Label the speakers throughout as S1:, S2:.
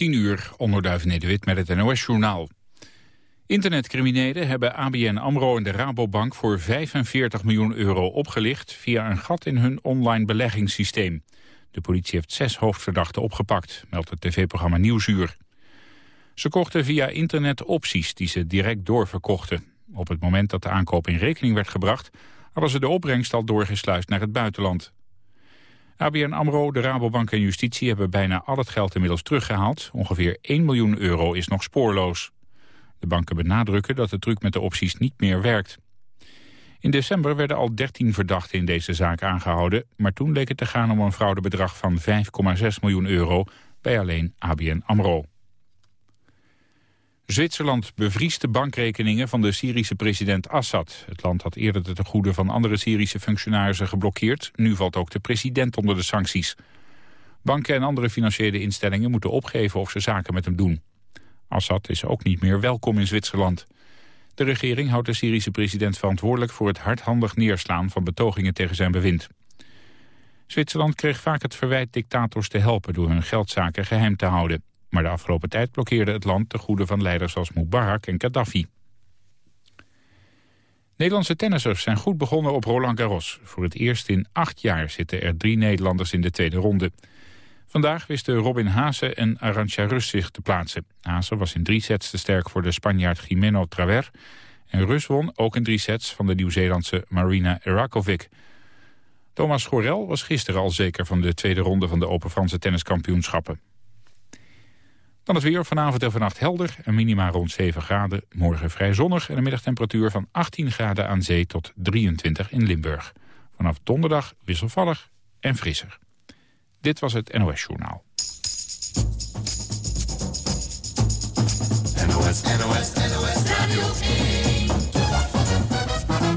S1: 10 uur, onderduif Nederwit met het NOS-journaal. Internetcriminelen hebben ABN AMRO en de Rabobank voor 45 miljoen euro opgelicht via een gat in hun online beleggingssysteem. De politie heeft zes hoofdverdachten opgepakt, meldt het tv-programma Nieuwsuur. Ze kochten via internet opties die ze direct doorverkochten. Op het moment dat de aankoop in rekening werd gebracht... hadden ze de opbrengst al doorgesluist naar het buitenland. ABN AMRO, de Rabobank en Justitie hebben bijna al het geld inmiddels teruggehaald. Ongeveer 1 miljoen euro is nog spoorloos. De banken benadrukken dat de truc met de opties niet meer werkt. In december werden al 13 verdachten in deze zaak aangehouden... maar toen leek het te gaan om een fraudebedrag van 5,6 miljoen euro... bij alleen ABN AMRO. Zwitserland bevriest de bankrekeningen van de Syrische president Assad. Het land had eerder de tegoeden van andere Syrische functionarissen geblokkeerd. Nu valt ook de president onder de sancties. Banken en andere financiële instellingen moeten opgeven of ze zaken met hem doen. Assad is ook niet meer welkom in Zwitserland. De regering houdt de Syrische president verantwoordelijk voor het hardhandig neerslaan van betogingen tegen zijn bewind. Zwitserland kreeg vaak het verwijt dictators te helpen door hun geldzaken geheim te houden. Maar de afgelopen tijd blokkeerde het land de goede van leiders als Mubarak en Gaddafi. Nederlandse tennissers zijn goed begonnen op Roland Garros. Voor het eerst in acht jaar zitten er drie Nederlanders in de tweede ronde. Vandaag wisten Robin Haase en Arantxa Rus zich te plaatsen. Haase was in drie sets te sterk voor de Spanjaard Jimeno Traver. En Rus won ook in drie sets van de Nieuw-Zeelandse Marina Erakovic. Thomas Gorel was gisteren al zeker van de tweede ronde van de Open Franse tenniskampioenschappen. Dan het weer vanavond en vannacht helder en minima rond 7 graden. Morgen vrij zonnig en een middagtemperatuur van 18 graden aan zee tot 23 in Limburg. Vanaf donderdag wisselvallig en frisser. Dit was het NOS Journaal.
S2: NOS, NOS, NOS Radio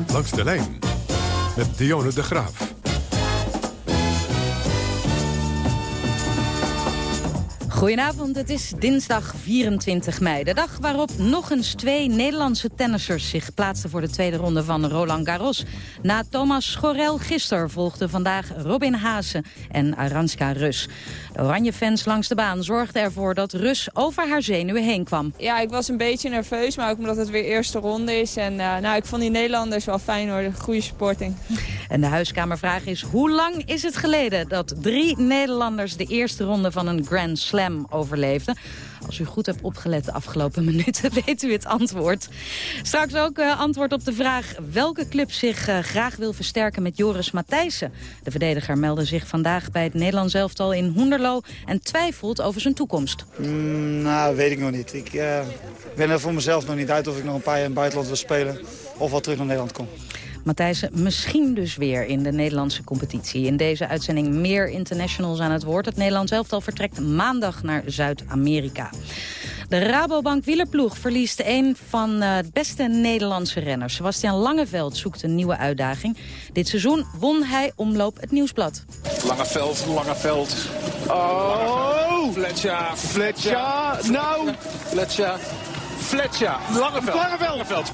S2: 1.
S3: Langs de lijn met Dionne de Graaf.
S4: Goedenavond, het is dinsdag 24 mei. De dag waarop nog eens twee Nederlandse tennissers zich plaatsten voor de tweede ronde van Roland Garros. Na Thomas Schorel gisteren volgden vandaag Robin Haase en Aranska Rus. De oranje fans langs de baan zorgden ervoor dat Rus over haar zenuwen heen kwam.
S5: Ja, ik was een beetje nerveus, maar ook omdat het weer eerste ronde is. En uh, nou, ik vond die Nederlanders wel fijn hoor, goede supporting.
S4: En de huiskamervraag is, hoe lang is het geleden dat drie Nederlanders de eerste ronde van een Grand Slam overleefden? Als u goed hebt opgelet de afgelopen minuten, weet u het antwoord. Straks ook uh, antwoord op de vraag welke club zich uh, graag wil versterken met Joris Matthijssen. De verdediger meldde zich vandaag bij het Nederlands elftal in Hoenderlo en twijfelt over zijn toekomst.
S6: Mm, nou, weet ik nog niet. Ik uh, ben er voor mezelf nog niet uit of ik nog een paar jaar in het buitenland wil spelen of wel terug naar Nederland kom.
S4: Matthijssen misschien dus weer in de Nederlandse competitie. In deze uitzending meer internationals aan het woord. Het Nederlands elftal vertrekt maandag naar Zuid-Amerika. De Rabobank wielerploeg verliest een van de beste Nederlandse renners. Sebastian Langeveld zoekt een nieuwe uitdaging. Dit seizoen won hij Omloop het Nieuwsblad.
S7: Langeveld, Langeveld. Oh! Fletcher, Fletcher, nou! Fletcher, Fletcher, Langeveld. Langeveld.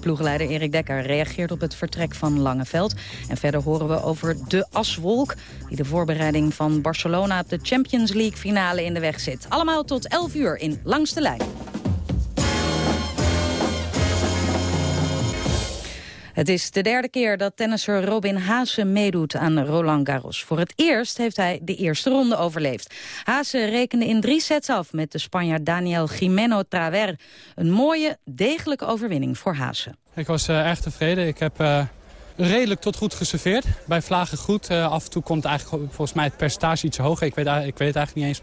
S4: Ploegleider Erik Dekker reageert op het vertrek van Langeveld. En verder horen we over de aswolk... die de voorbereiding van Barcelona op de Champions League finale in de weg zit. Allemaal tot 11 uur in Langs de Lijn. Het is de derde keer dat tennisser Robin Haase meedoet aan Roland Garros. Voor het eerst heeft hij de eerste ronde overleefd. Haase rekende in drie sets af met de Spanjaard Daniel Jimeno Traver. Een mooie, degelijke overwinning voor Haase.
S8: Ik was uh, erg tevreden. Ik heb uh, redelijk tot goed geserveerd. Bij vlagen goed. Uh, af en toe komt eigenlijk volgens mij het percentage iets hoger. Ik weet, ik weet het eigenlijk niet eens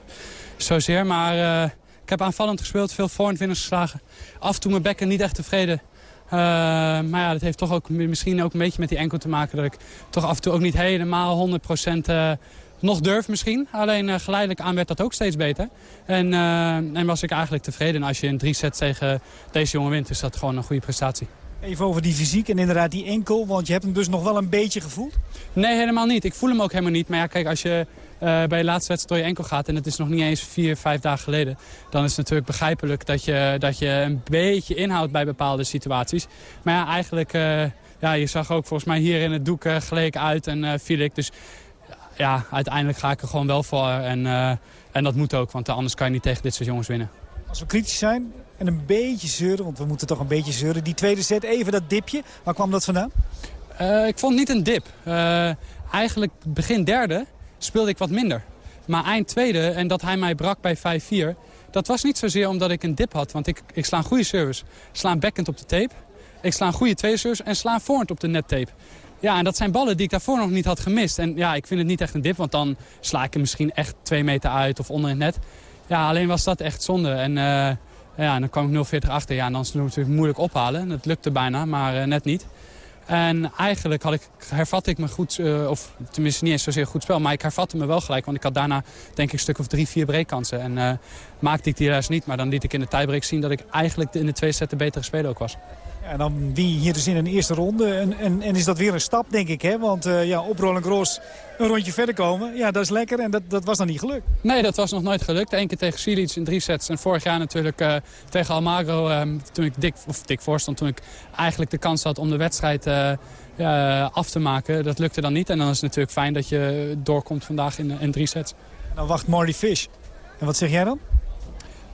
S8: zozeer. Maar ik heb aanvallend gespeeld, veel voorhandwinners geslagen. Af en toe mijn bekken niet echt tevreden. Uh, maar ja, dat heeft toch ook misschien ook een beetje met die enkel te maken... dat ik toch af en toe ook niet helemaal 100% uh, nog durf misschien. Alleen uh, geleidelijk aan werd dat ook steeds beter. En, en was ik eigenlijk tevreden. En als je in drie sets tegen deze jongen wint, is dat gewoon een goede prestatie.
S9: Even over die fysiek en inderdaad die enkel, want je hebt hem dus nog wel een beetje gevoeld?
S8: Nee, helemaal niet. Ik voel hem ook helemaal niet. Maar ja, kijk, als je bij je laatste wedstrijd door je enkel gaat... en het is nog niet eens vier, vijf dagen geleden... dan is het natuurlijk begrijpelijk dat je, dat je een beetje inhoudt bij bepaalde situaties. Maar ja, eigenlijk... Uh, ja, je zag ook volgens mij hier in het doek uh, geleek uit en viel ik. Dus ja, uiteindelijk ga ik er gewoon wel voor. En En dat moet ook, want anders kan je niet tegen dit soort jongens winnen.
S9: Als we kritisch zijn en een beetje zeuren, want we moeten toch een beetje zeuren. Die tweede set, even dat dipje. Waar kwam dat vandaan?
S8: Uh, ik vond niet een dip. Uh, eigenlijk begin derde speelde ik wat minder. Maar eind tweede, en dat hij mij brak bij 5-4... dat was niet zozeer omdat ik een dip had. Want ik, ik sla een goede service. Sla een backhand op de tape. Ik sla een goede tweede service en sla een voorhand op de net tape. Ja, en dat zijn ballen die ik daarvoor nog niet had gemist. En ja, ik vind het niet echt een dip, want dan sla ik hem misschien echt twee meter uit of onder het net. Ja, alleen was dat echt zonde. En uh, ja, dan kwam ik 0,40 achter. Ja, en dan is het natuurlijk moeilijk ophalen. Dat lukte bijna, maar uh, net niet. En eigenlijk had ik, hervatte ik me goed, uh, of tenminste niet eens zozeer goed spel, maar ik hervatte me wel gelijk. Want ik had daarna denk ik een stuk of drie, vier breekkansen. En uh, maakte ik die juist niet, maar dan liet ik in de tiebreak zien dat ik eigenlijk in de twee setten betere speler ook was.
S9: En dan wie hier dus in een eerste ronde. En, en, en is dat weer een stap, denk ik. Hè? Want uh, ja, op Roland Gros een rondje verder komen. Ja, dat is lekker. En dat, dat was dan niet gelukt.
S8: Nee, dat was nog nooit gelukt. Eén keer tegen Silic in drie sets. En vorig jaar natuurlijk uh, tegen Almagro. Uh, toen ik dik, of dik voorstond. Toen ik eigenlijk de kans had om de wedstrijd af te maken. Dat lukte dan niet. En dan is het natuurlijk fijn dat je doorkomt vandaag in, in drie sets.
S9: En dan wacht Marty Fish. En wat zeg jij dan?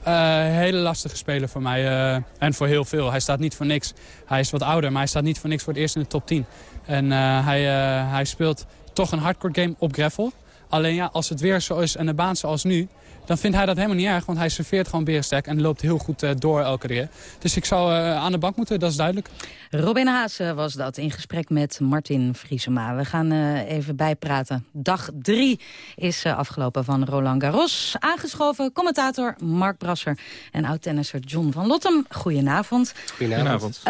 S8: Uh, hele lastige speler voor mij. Uh, en voor heel veel. Hij staat niet voor niks. Hij is wat ouder, maar hij staat niet voor niks voor het eerst in de top 10. En uh, hij, hij speelt toch een hardcore game op gravel. Alleen ja, als het weer zo is en de baan zoals nu dan vindt hij dat helemaal niet erg. Want hij serveert gewoon berensterk en loopt heel goed uh, door elke keer. Dus ik zou uh, aan de bank moeten, dat is duidelijk.
S4: Robin Haase was dat in gesprek met Martin Vriesema. We gaan uh, even bijpraten. Dag drie is afgelopen van Roland Garros. Aangeschoven commentator Mark Brasser en oud-tennisser John van Lottem. Goedenavond.
S10: Goedenavond.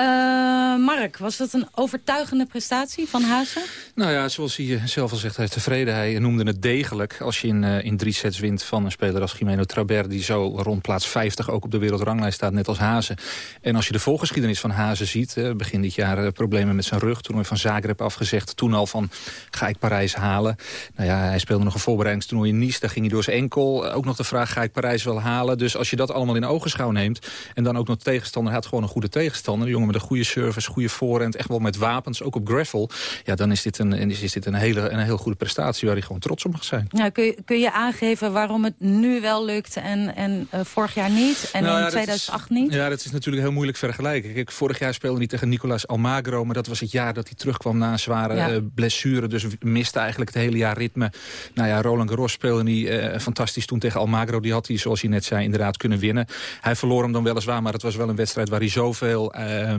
S4: Mark, was dat een overtuigende prestatie van Haase?
S10: Nou ja, zoals hij zelf al zegt, hij is tevreden. Hij noemde het degelijk als je in, in drie sets wint van een speler als Jimeno Traber... die zo rond plaats 50 ook op de wereldranglijst staat, net als Hazen. En als je de voorgeschiedenis van Hazen ziet... begin dit jaar eh, problemen met zijn rug, toernooi van Zagreb afgezegd. Toen al van, ga ik Parijs halen? Nou ja, hij speelde nog een voorbereidingstoernooi in Nice. Daar ging hij door zijn enkel. Ook nog de vraag, ga ik Parijs wel halen? Dus als je dat allemaal in ogenschouw neemt... en dan ook nog de tegenstander, hij had gewoon een goede tegenstander. Een jongen met een goede service, goede voorhand, echt wel met wapens, ook op gravel. Ja, dan is dit een, is dit een, hele, een heel goede prestatie waar hij gewoon trots op mag zijn.
S4: Ja, kun, je, kun je aangeven waarom het nu wel lukt en, en uh, vorig jaar niet? En nou, in 2008
S10: is,
S4: niet?
S10: Ja, dat is natuurlijk heel moeilijk vergelijken. Kijk, vorig jaar speelde hij tegen Nicolas Almagro... maar dat was het jaar dat hij terugkwam na een zware ja. uh, blessure. Dus miste eigenlijk het hele jaar ritme. Nou ja, Roland Garros speelde hij uh, fantastisch toen tegen Almagro. Die had hij, zoals je net zei, inderdaad kunnen winnen. Hij verloor hem dan weliswaar, maar het was wel een wedstrijd... waar hij zoveel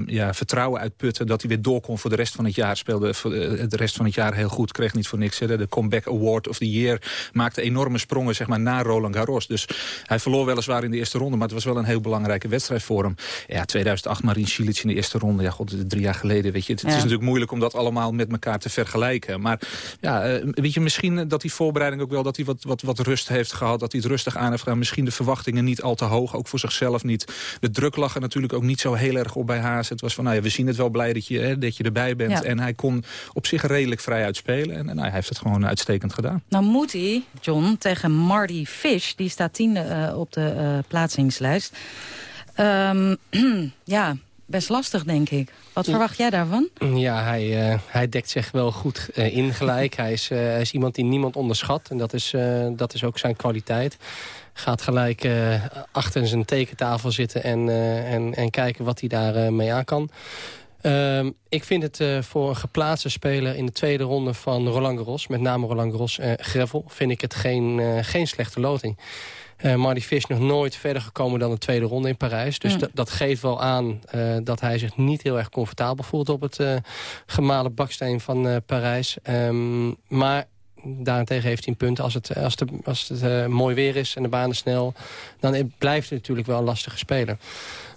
S10: ja, vertrouwen uitputte... dat hij weer door kon voor de rest van het jaar. Speelde voor de rest van het jaar heel goed. Kreeg niet voor niks hè, de Comeback Award of the Year. Maakte enorme sprongen zeg maar, na Roland Garros. Dus hij verloor weliswaar in de eerste ronde, maar het was wel een heel belangrijke wedstrijd voor hem. Ja, 2008 Marin Cilic in de eerste ronde. Ja, god, drie jaar geleden, weet je. Het, is natuurlijk moeilijk om dat allemaal met elkaar te vergelijken. Maar ja, uh, weet je, misschien dat die voorbereiding ook wel, dat hij wat, wat, wat rust heeft gehad. Dat hij het rustig aan heeft gedaan. Misschien de verwachtingen niet al te hoog, ook voor zichzelf niet. De druk lag er natuurlijk ook niet zo heel erg op bij Haas. Het was van, nou ja, we zien het wel blij dat je, hè, dat je erbij bent. Ja. En hij kon op zich redelijk vrij uitspelen. En, en nou, hij heeft het gewoon uitstekend gedaan.
S4: Nou moet hij, John, tegen Marty Fish, die staat tiende uh, op de uh, plaatsingslijst. Um, ja, best lastig, denk ik. Wat verwacht jij daarvan?
S11: Ja, hij, uh, hij dekt zich wel goed uh, in gelijk. hij, is, uh, hij is iemand die niemand onderschat. En dat is, dat is ook zijn kwaliteit. Gaat gelijk achter zijn tekentafel zitten en, en, en kijken wat hij daar mee aan kan. Uh, ik vind het uh, voor een geplaatste speler in de tweede ronde van Roland Garros... met name Roland Garros uh, Gravel... vind ik het geen, uh, geen slechte loting. Uh, Marty Fish nog nooit verder gekomen dan de tweede ronde in Parijs. Dus mm. dat geeft wel aan uh, dat hij zich niet heel erg comfortabel voelt... op het uh, gemalen baksteen van Parijs. Um, maar daarentegen heeft hij een punt. Als het, als het, als het mooi weer is en de baan is snel... dan blijft het natuurlijk wel een lastige speler.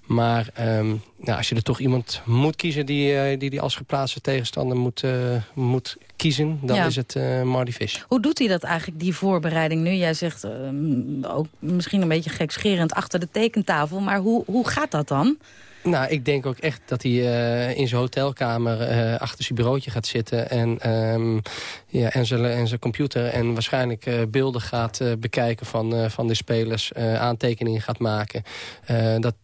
S11: Maar um, nou, als je er toch iemand moet kiezen die, uh, die, die als geplaatste tegenstander moet, uh, moet kiezen, dan ja. is het uh, Marty Fish.
S4: Hoe doet hij dat eigenlijk, die voorbereiding nu? Jij zegt ook misschien een beetje gekscherend achter de tekentafel, maar hoe, hoe gaat dat dan?
S11: Nou, ik denk ook echt dat hij uh, in zijn hotelkamer uh, achter zijn bureautje gaat zitten... en, um, ja, en, zijn, en zijn computer en waarschijnlijk uh, beelden gaat bekijken van, van de spelers... aantekeningen gaat maken. dat,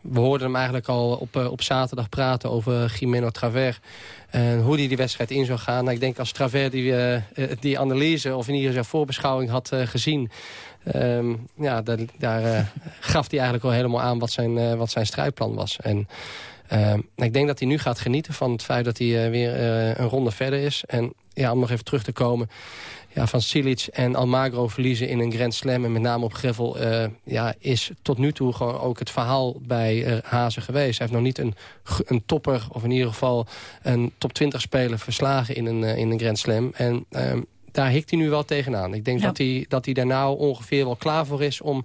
S11: we hoorden hem eigenlijk al op, op zaterdag praten over Jimeno Traver... En hoe hij die wedstrijd in zou gaan. Nou, ik denk als Traver die, die analyse of in ieder geval voorbeschouwing had gezien ehm, ja, daar, daar gaf hij eigenlijk al helemaal aan wat zijn, wat zijn strijdplan was. En ehm, ik denk dat hij nu gaat genieten van het feit dat hij weer een ronde verder is. En ja, om nog even terug te komen ja, van Silic en Almagro verliezen in een Grand Slam... en met name op Gravel, uh, ja, is tot nu toe gewoon ook het verhaal bij Hazen geweest. Hij heeft nog niet een, een topper, of in ieder geval een top 20 speler verslagen in een, in een Grand Slam. En um, daar hikt hij nu wel tegenaan. Ik denk ja. dat, hij, dat hij daar nou ongeveer wel klaar voor is om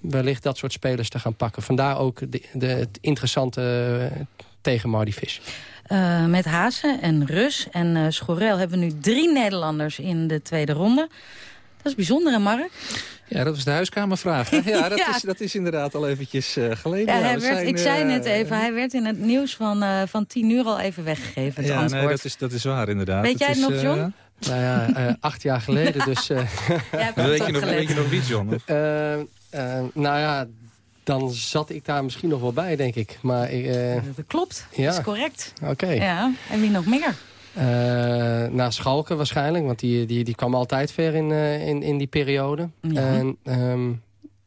S11: wellicht dat soort spelers te gaan pakken. Vandaar ook de, de, het interessante tegen Marty Fish.
S4: Uh, met Hazen en Rus en uh, Schorel hebben we nu drie Nederlanders in de tweede ronde. Dat is bijzonder, hè Mark?
S10: Ja, dat was de huiskamervraag. Ja, dat, ja. Is, dat is inderdaad al eventjes uh, geleden.
S4: Ja, hij werd, zijn, ik zei net even, hij werd in het nieuws van, van tien uur al even weggegeven, het
S10: ja,
S4: antwoord.
S10: Nee, dat is, dat is waar, inderdaad.
S4: Weet jij
S10: het
S4: nog, John?
S11: Nou ja, acht jaar geleden, dus...
S10: weet, je nog, weet je nog wie, John?
S11: nou ja, dan zat ik daar misschien nog wel bij, denk ik. Maar, uh,
S4: dat klopt, ja. dat is correct.
S11: Oké.
S4: Ja. En wie nog meer?
S11: Uh, na Schalke waarschijnlijk, want die, die, die kwam altijd ver in, uh, in, in die periode. Ja. En um,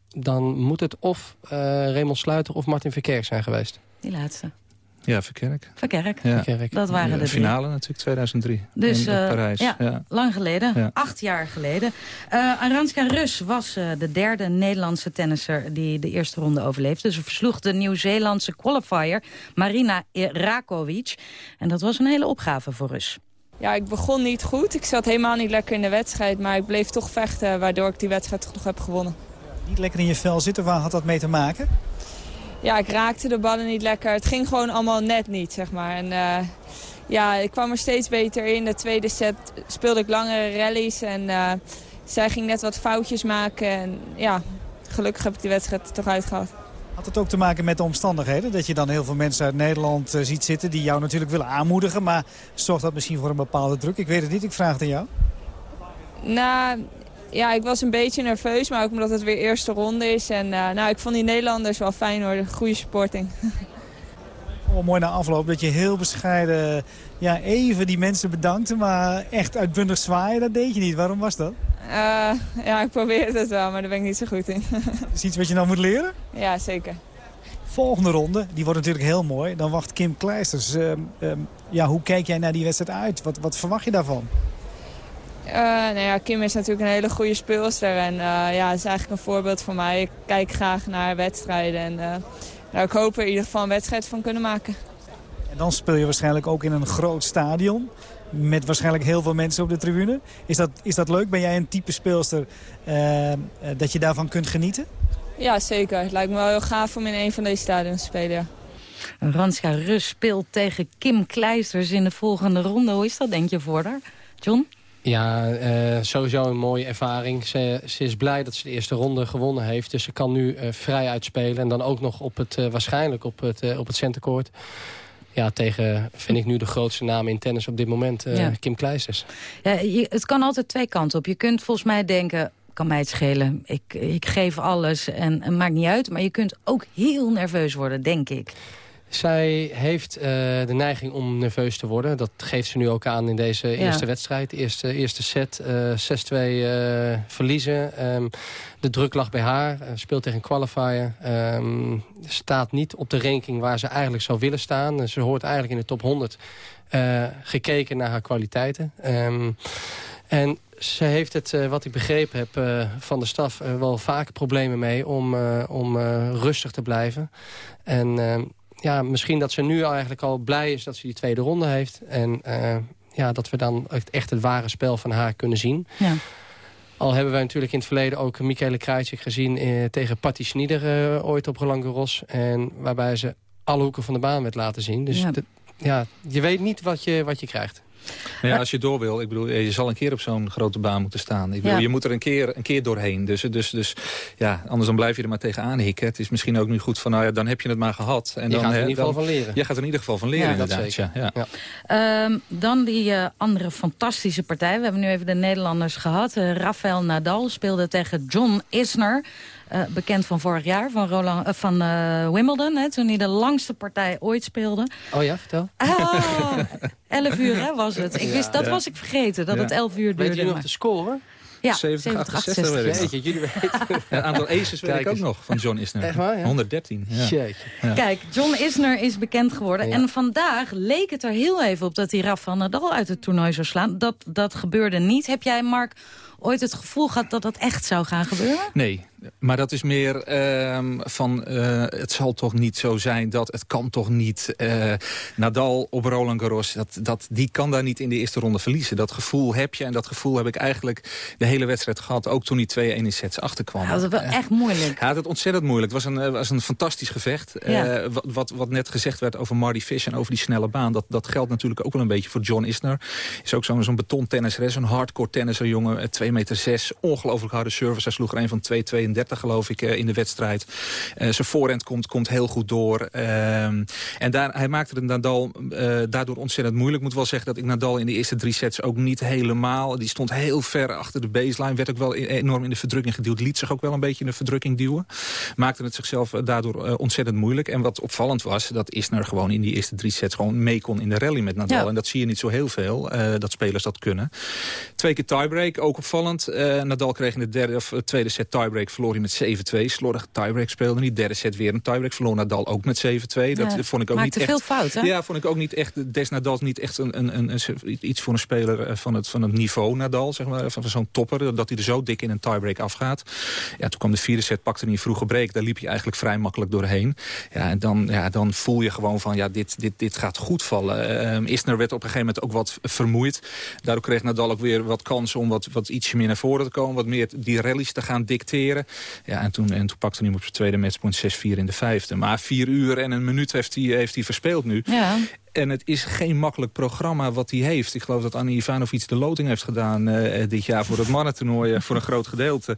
S11: dan moet het of uh, Raymond Sluiter of Martin Verkerk zijn geweest.
S4: Die laatste.
S10: Ja, Verkerk.
S4: Verkerk,
S10: ja.
S4: Verkerk. dat waren
S10: ja,
S4: de
S10: finale natuurlijk, 2003.
S4: Dus,
S10: in, uh, Parijs.
S4: Ja, ja, lang geleden. Ja. Acht jaar geleden. Uh, Aranska Rus was uh, de derde Nederlandse tennisser die de eerste ronde overleefde. Ze versloeg de Nieuw-Zeelandse qualifier Marina Rakovic. En dat was een hele opgave voor Rus.
S5: Ja, ik begon niet goed. Ik zat helemaal niet lekker in de wedstrijd. Maar ik bleef toch vechten, waardoor ik die wedstrijd toch nog heb gewonnen.
S9: Niet lekker in je vel zitten, waar had dat mee te maken?
S5: Ja, ik raakte de ballen niet lekker. Het ging gewoon allemaal net niet, zeg maar. En uh, ja, ik kwam er steeds beter in. De tweede set speelde ik langere rallies en uh, zij ging net wat foutjes maken. En ja, gelukkig heb ik die wedstrijd er toch uitgehaald.
S9: Had het ook te maken met de omstandigheden? Dat je dan heel veel mensen uit Nederland uh, ziet zitten die jou natuurlijk willen aanmoedigen. Maar zorgt dat misschien voor een bepaalde druk? Ik weet het niet, ik vraag het aan jou.
S5: Nou, ja, ik was een beetje nerveus, maar ook omdat het weer eerste ronde is. En uh, nou, ik vond die Nederlanders wel fijn hoor, goede supporting.
S9: Oh, mooi na afloop dat je heel bescheiden ja, even die mensen bedankte, maar echt uitbundig zwaaien, dat deed je niet. Waarom was dat?
S5: Uh, ja, ik probeerde het wel, maar daar ben ik niet zo goed in.
S9: is iets wat je nou moet leren?
S5: Ja, zeker.
S9: Volgende ronde, die wordt natuurlijk heel mooi. Dan wacht Kim Kleisters. Uh, um, ja, hoe kijk jij naar die wedstrijd uit? Wat, wat verwacht je daarvan?
S5: Uh, nou ja, Kim is natuurlijk een hele goede speelster. En uh, ja, is eigenlijk een voorbeeld voor mij. Ik kijk graag naar wedstrijden. En uh, nou, ik hoop er in ieder geval een wedstrijd van kunnen maken.
S9: En dan speel je waarschijnlijk ook in een groot stadion. Met waarschijnlijk heel veel mensen op de tribune. Is dat, is dat leuk? Ben jij een type speelster dat je daarvan kunt genieten?
S5: Ja, zeker. Het lijkt me wel heel gaaf om in een van deze stadions te spelen. Ja.
S4: Ranska Rus speelt tegen Kim Kleisters in de volgende ronde. Hoe is dat, denk je, voor haar? John?
S11: Ja, uh, sowieso een mooie ervaring. Ze, ze, is blij dat ze de eerste ronde gewonnen heeft. Dus ze kan nu uh, vrij uitspelen. En dan ook nog op het, uh, waarschijnlijk op het, op het centercourt. Ja, tegen, vind ik nu de grootste naam in tennis op dit moment, ja. Kim Kleisters.
S4: Ja, je, het kan altijd twee kanten op. Je kunt volgens mij denken, kan mij het schelen. Ik, ik geef alles en het maakt niet uit. Maar je kunt ook heel nerveus worden, denk ik.
S11: Zij heeft uh, de neiging om nerveus te worden. Dat geeft ze nu ook aan in deze ja. eerste wedstrijd. Eerste, eerste set, uh, 6-2 uh, verliezen. Um, de druk lag bij haar. speelt tegen een qualifier. Um, staat niet op de ranking waar ze eigenlijk zou willen staan. Ze hoort eigenlijk in de top 100 uh, gekeken naar haar kwaliteiten. Um, en ze heeft het, wat ik begrepen heb van de staf... Wel vaak problemen mee om, om rustig te blijven. En ja, misschien dat ze nu eigenlijk al blij is dat ze die tweede ronde heeft. En uh, ja, dat we dan echt het ware spel van haar kunnen zien. Ja. Al hebben wij natuurlijk in het verleden ook Michele Krajcik gezien... Eh, tegen Patti Schnieder uh, ooit op Roland Garros. En waarbij ze alle hoeken van de baan werd laten zien. Dus ja. De, ja, je weet niet wat je, wat je krijgt.
S10: Maar ja, als je door wil, ik bedoel, je zal een keer op zo'n grote baan moeten staan. Ik bedoel, ja. je moet er een keer, een keer doorheen. Dus, dus, dus ja, anders dan blijf je er maar tegenaan hikken. Het is misschien ook nu goed van, nou ja, dan heb je het maar gehad. En
S11: je
S10: dan,
S11: gaat er in ieder geval van leren.
S10: Je gaat er in ieder geval van leren,
S11: ja,
S10: inderdaad. Ja, ja.
S4: ja. Um, dan die uh, andere fantastische partij. We hebben nu even de Nederlanders gehad. Uh, Rafael Nadal speelde tegen John Isner. Uh, bekend van vorig jaar, van, Roland, uh, van uh, Wimbledon, hè, toen hij de langste partij ooit speelde.
S11: Oh ja, vertel.
S4: Ah, 11 uur hè, was het. Ik wist, dat ja. was ik vergeten, dat ja. het 11 uur duurde.
S11: Weet je nog de score?
S10: Ja, 70, 68, weet ik. jullie weten. een aantal aces weet ik ook nog van John Isner.
S11: Echt waar, ja?
S10: 113. Ja.
S4: Kijk, John Isner is bekend geworden. En vandaag leek het er heel even op dat hij Rafael Nadal uit het toernooi zou slaan. Dat, dat gebeurde niet. Heb jij, Mark, ooit het gevoel gehad dat dat echt zou gaan gebeuren?
S10: Nee, maar dat is meer uh, van, uh, het zal toch niet zo zijn dat het kan toch niet. Uh, Nadal op Roland Garros, dat, dat, die kan daar niet in de eerste ronde verliezen. Dat gevoel heb je en dat gevoel heb ik eigenlijk de hele wedstrijd gehad. Ook toen hij 2-1 in sets achterkwam.
S4: Ja, dat was wel echt moeilijk.
S10: Ja, dat was ontzettend moeilijk. Het was een, was een fantastisch gevecht. Ja. wat, wat, wat net gezegd werd over Marty Fish en over die snelle baan. Dat, dat geldt natuurlijk ook wel een beetje voor John Isner. Is ook zo'n zo'n betontennisser, zo'n hardcore tennisser jongen. 2 meter 6, ongelooflijk harde service. Hij sloeg er een van 2,32 geloof ik, eh, in de wedstrijd. Uh, zijn voorhand komt, komt heel goed door. Uh, en daar, hij maakte het Nadal uh, daardoor ontzettend moeilijk. Ik moet wel zeggen dat ik Nadal in de eerste drie sets ook niet helemaal... Die stond heel ver achter de baseline. Werd ook wel enorm in de verdrukking geduwd. Liet zich ook wel een beetje in de verdrukking duwen. Maakte het zichzelf daardoor ontzettend moeilijk. En wat opvallend was, dat Isner gewoon in die eerste drie sets... gewoon mee kon in de rally met Nadal. Ja. En dat zie je niet zo heel veel, dat spelers dat kunnen. Twee keer tiebreak, ook opvallend. Nadal kreeg in de derde of tweede set tiebreak... verloor hij met 7-2. Slordig tiebreak speelde niet. Derde set weer een tiebreak. Verloor Nadal ook met 7-2. Dat vond ik ook niet echt...
S4: veel fout, hè?
S10: Ja, vond ik ook niet echt... Des Nadal niet echt een, een, een, een, iets voor een speler eh, van het, van het niveau Nadal, zeg maar. Van zo'n topper. Dat hij er zo dik in een tiebreak afgaat. Ja, toen kwam de vierde set, pakte hij een vroege break. Daar liep je eigenlijk vrij makkelijk doorheen. Ja, en dan, ja, dan voel je gewoon van, ja, dit, dit, dit gaat goed vallen. Uh, Isner werd op een gegeven moment ook wat vermoeid. Daardoor kreeg Nadal ook weer wat kansen om wat, wat ietsje meer naar voren te komen. Wat meer die rallies te gaan dicteren. Ja, en toen, en toen pakte hij hem op zijn tweede matchpoint 6-4 in de vijfde. Maar vier uur en een minuut heeft hij, heeft hij verspeeld nu.
S4: Ja.
S10: En het is geen makkelijk programma wat hij heeft. Ik geloof dat Annie Ivanovic de loting heeft gedaan uh, dit jaar voor het mannentoernooi. Uh, voor een groot gedeelte.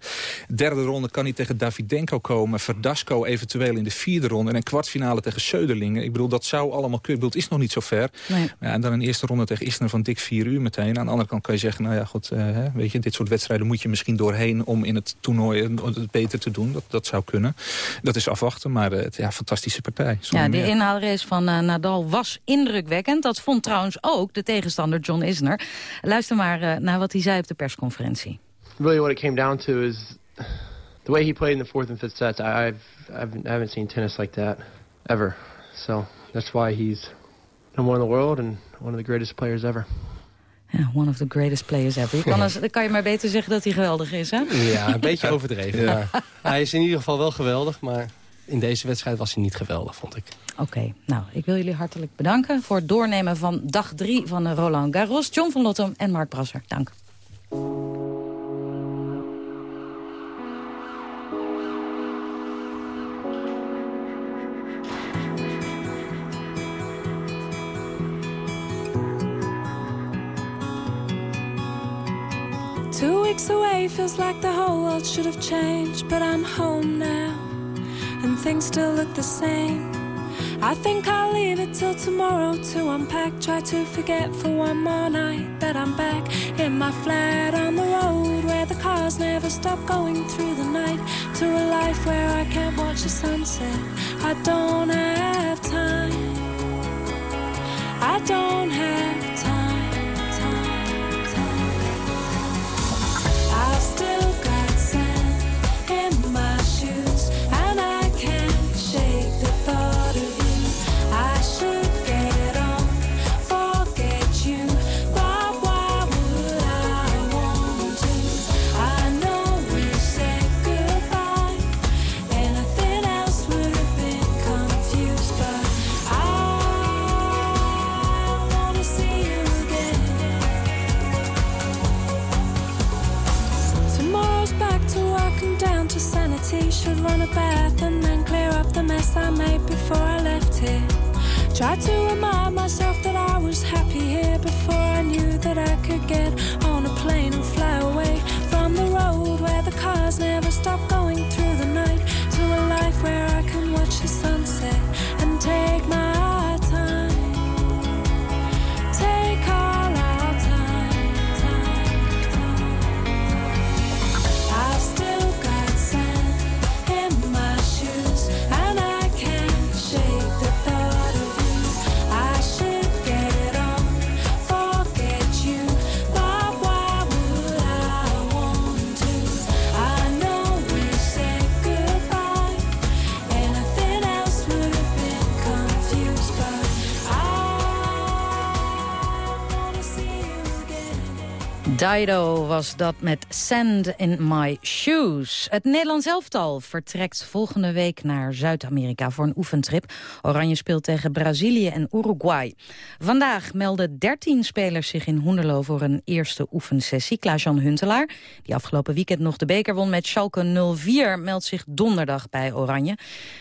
S10: Derde ronde kan hij tegen Davidenko komen. Verdasco eventueel in de vierde ronde. En een kwartfinale tegen Söderlingen. Ik bedoel, dat zou allemaal kunnen. Het is nog niet zo ver.
S4: Nee.
S10: Ja, en dan een eerste ronde tegen Isner van dik vier uur meteen. Aan de andere kant kan je zeggen, nou ja, goed, uh, weet je, dit soort wedstrijden moet je misschien doorheen om in het toernooi het beter te doen. Dat, dat zou kunnen. Dat is afwachten, maar het, ja, fantastische partij.
S4: Ja, de inhaalrace van Nadal was indrukwekkend. Dat vond trouwens ook de tegenstander John Isner. Luister maar uh, naar wat hij zei op de persconferentie.
S12: Really what it came down to is the way he played in the fourth and fifth sets. I've, I've I haven't seen tennis like that ever. So that's why he's number one in the world and one of the greatest players ever.
S4: Ja, one of the greatest players ever. Kan als, dan kan je maar beter zeggen dat hij geweldig is, hè?
S11: Ja, een beetje overdreven. Ja. Hij is in ieder geval wel geweldig, maar in deze wedstrijd was hij niet geweldig, vond ik.
S4: Oké, nou, ik wil jullie hartelijk bedanken... voor het doornemen van dag 3 van de Roland Garros. John van Lottom en Mark Brasser, dank.
S13: Two weeks away feels like the whole world should have changed, but I'm home now, and things still look the same. I think I'll leave it till tomorrow to unpack. Try to forget for one more night that I'm back in my flat on the road where the cars never stop going through the night. To a life where I can't watch the sunset. I don't have time. I don't have time. time, time. I've still got
S4: Dido was dat met Sand in My Shoes. Het Nederlands elftal vertrekt volgende week naar Zuid-Amerika voor een oefentrip. Oranje speelt tegen Brazilië en Uruguay. Vandaag melden 13 spelers zich in Hoenderloo voor een eerste oefensessie. Klaas-Jan Huntelaar, die afgelopen weekend nog de beker won met Schalke 04... meldt zich donderdag bij Oranje.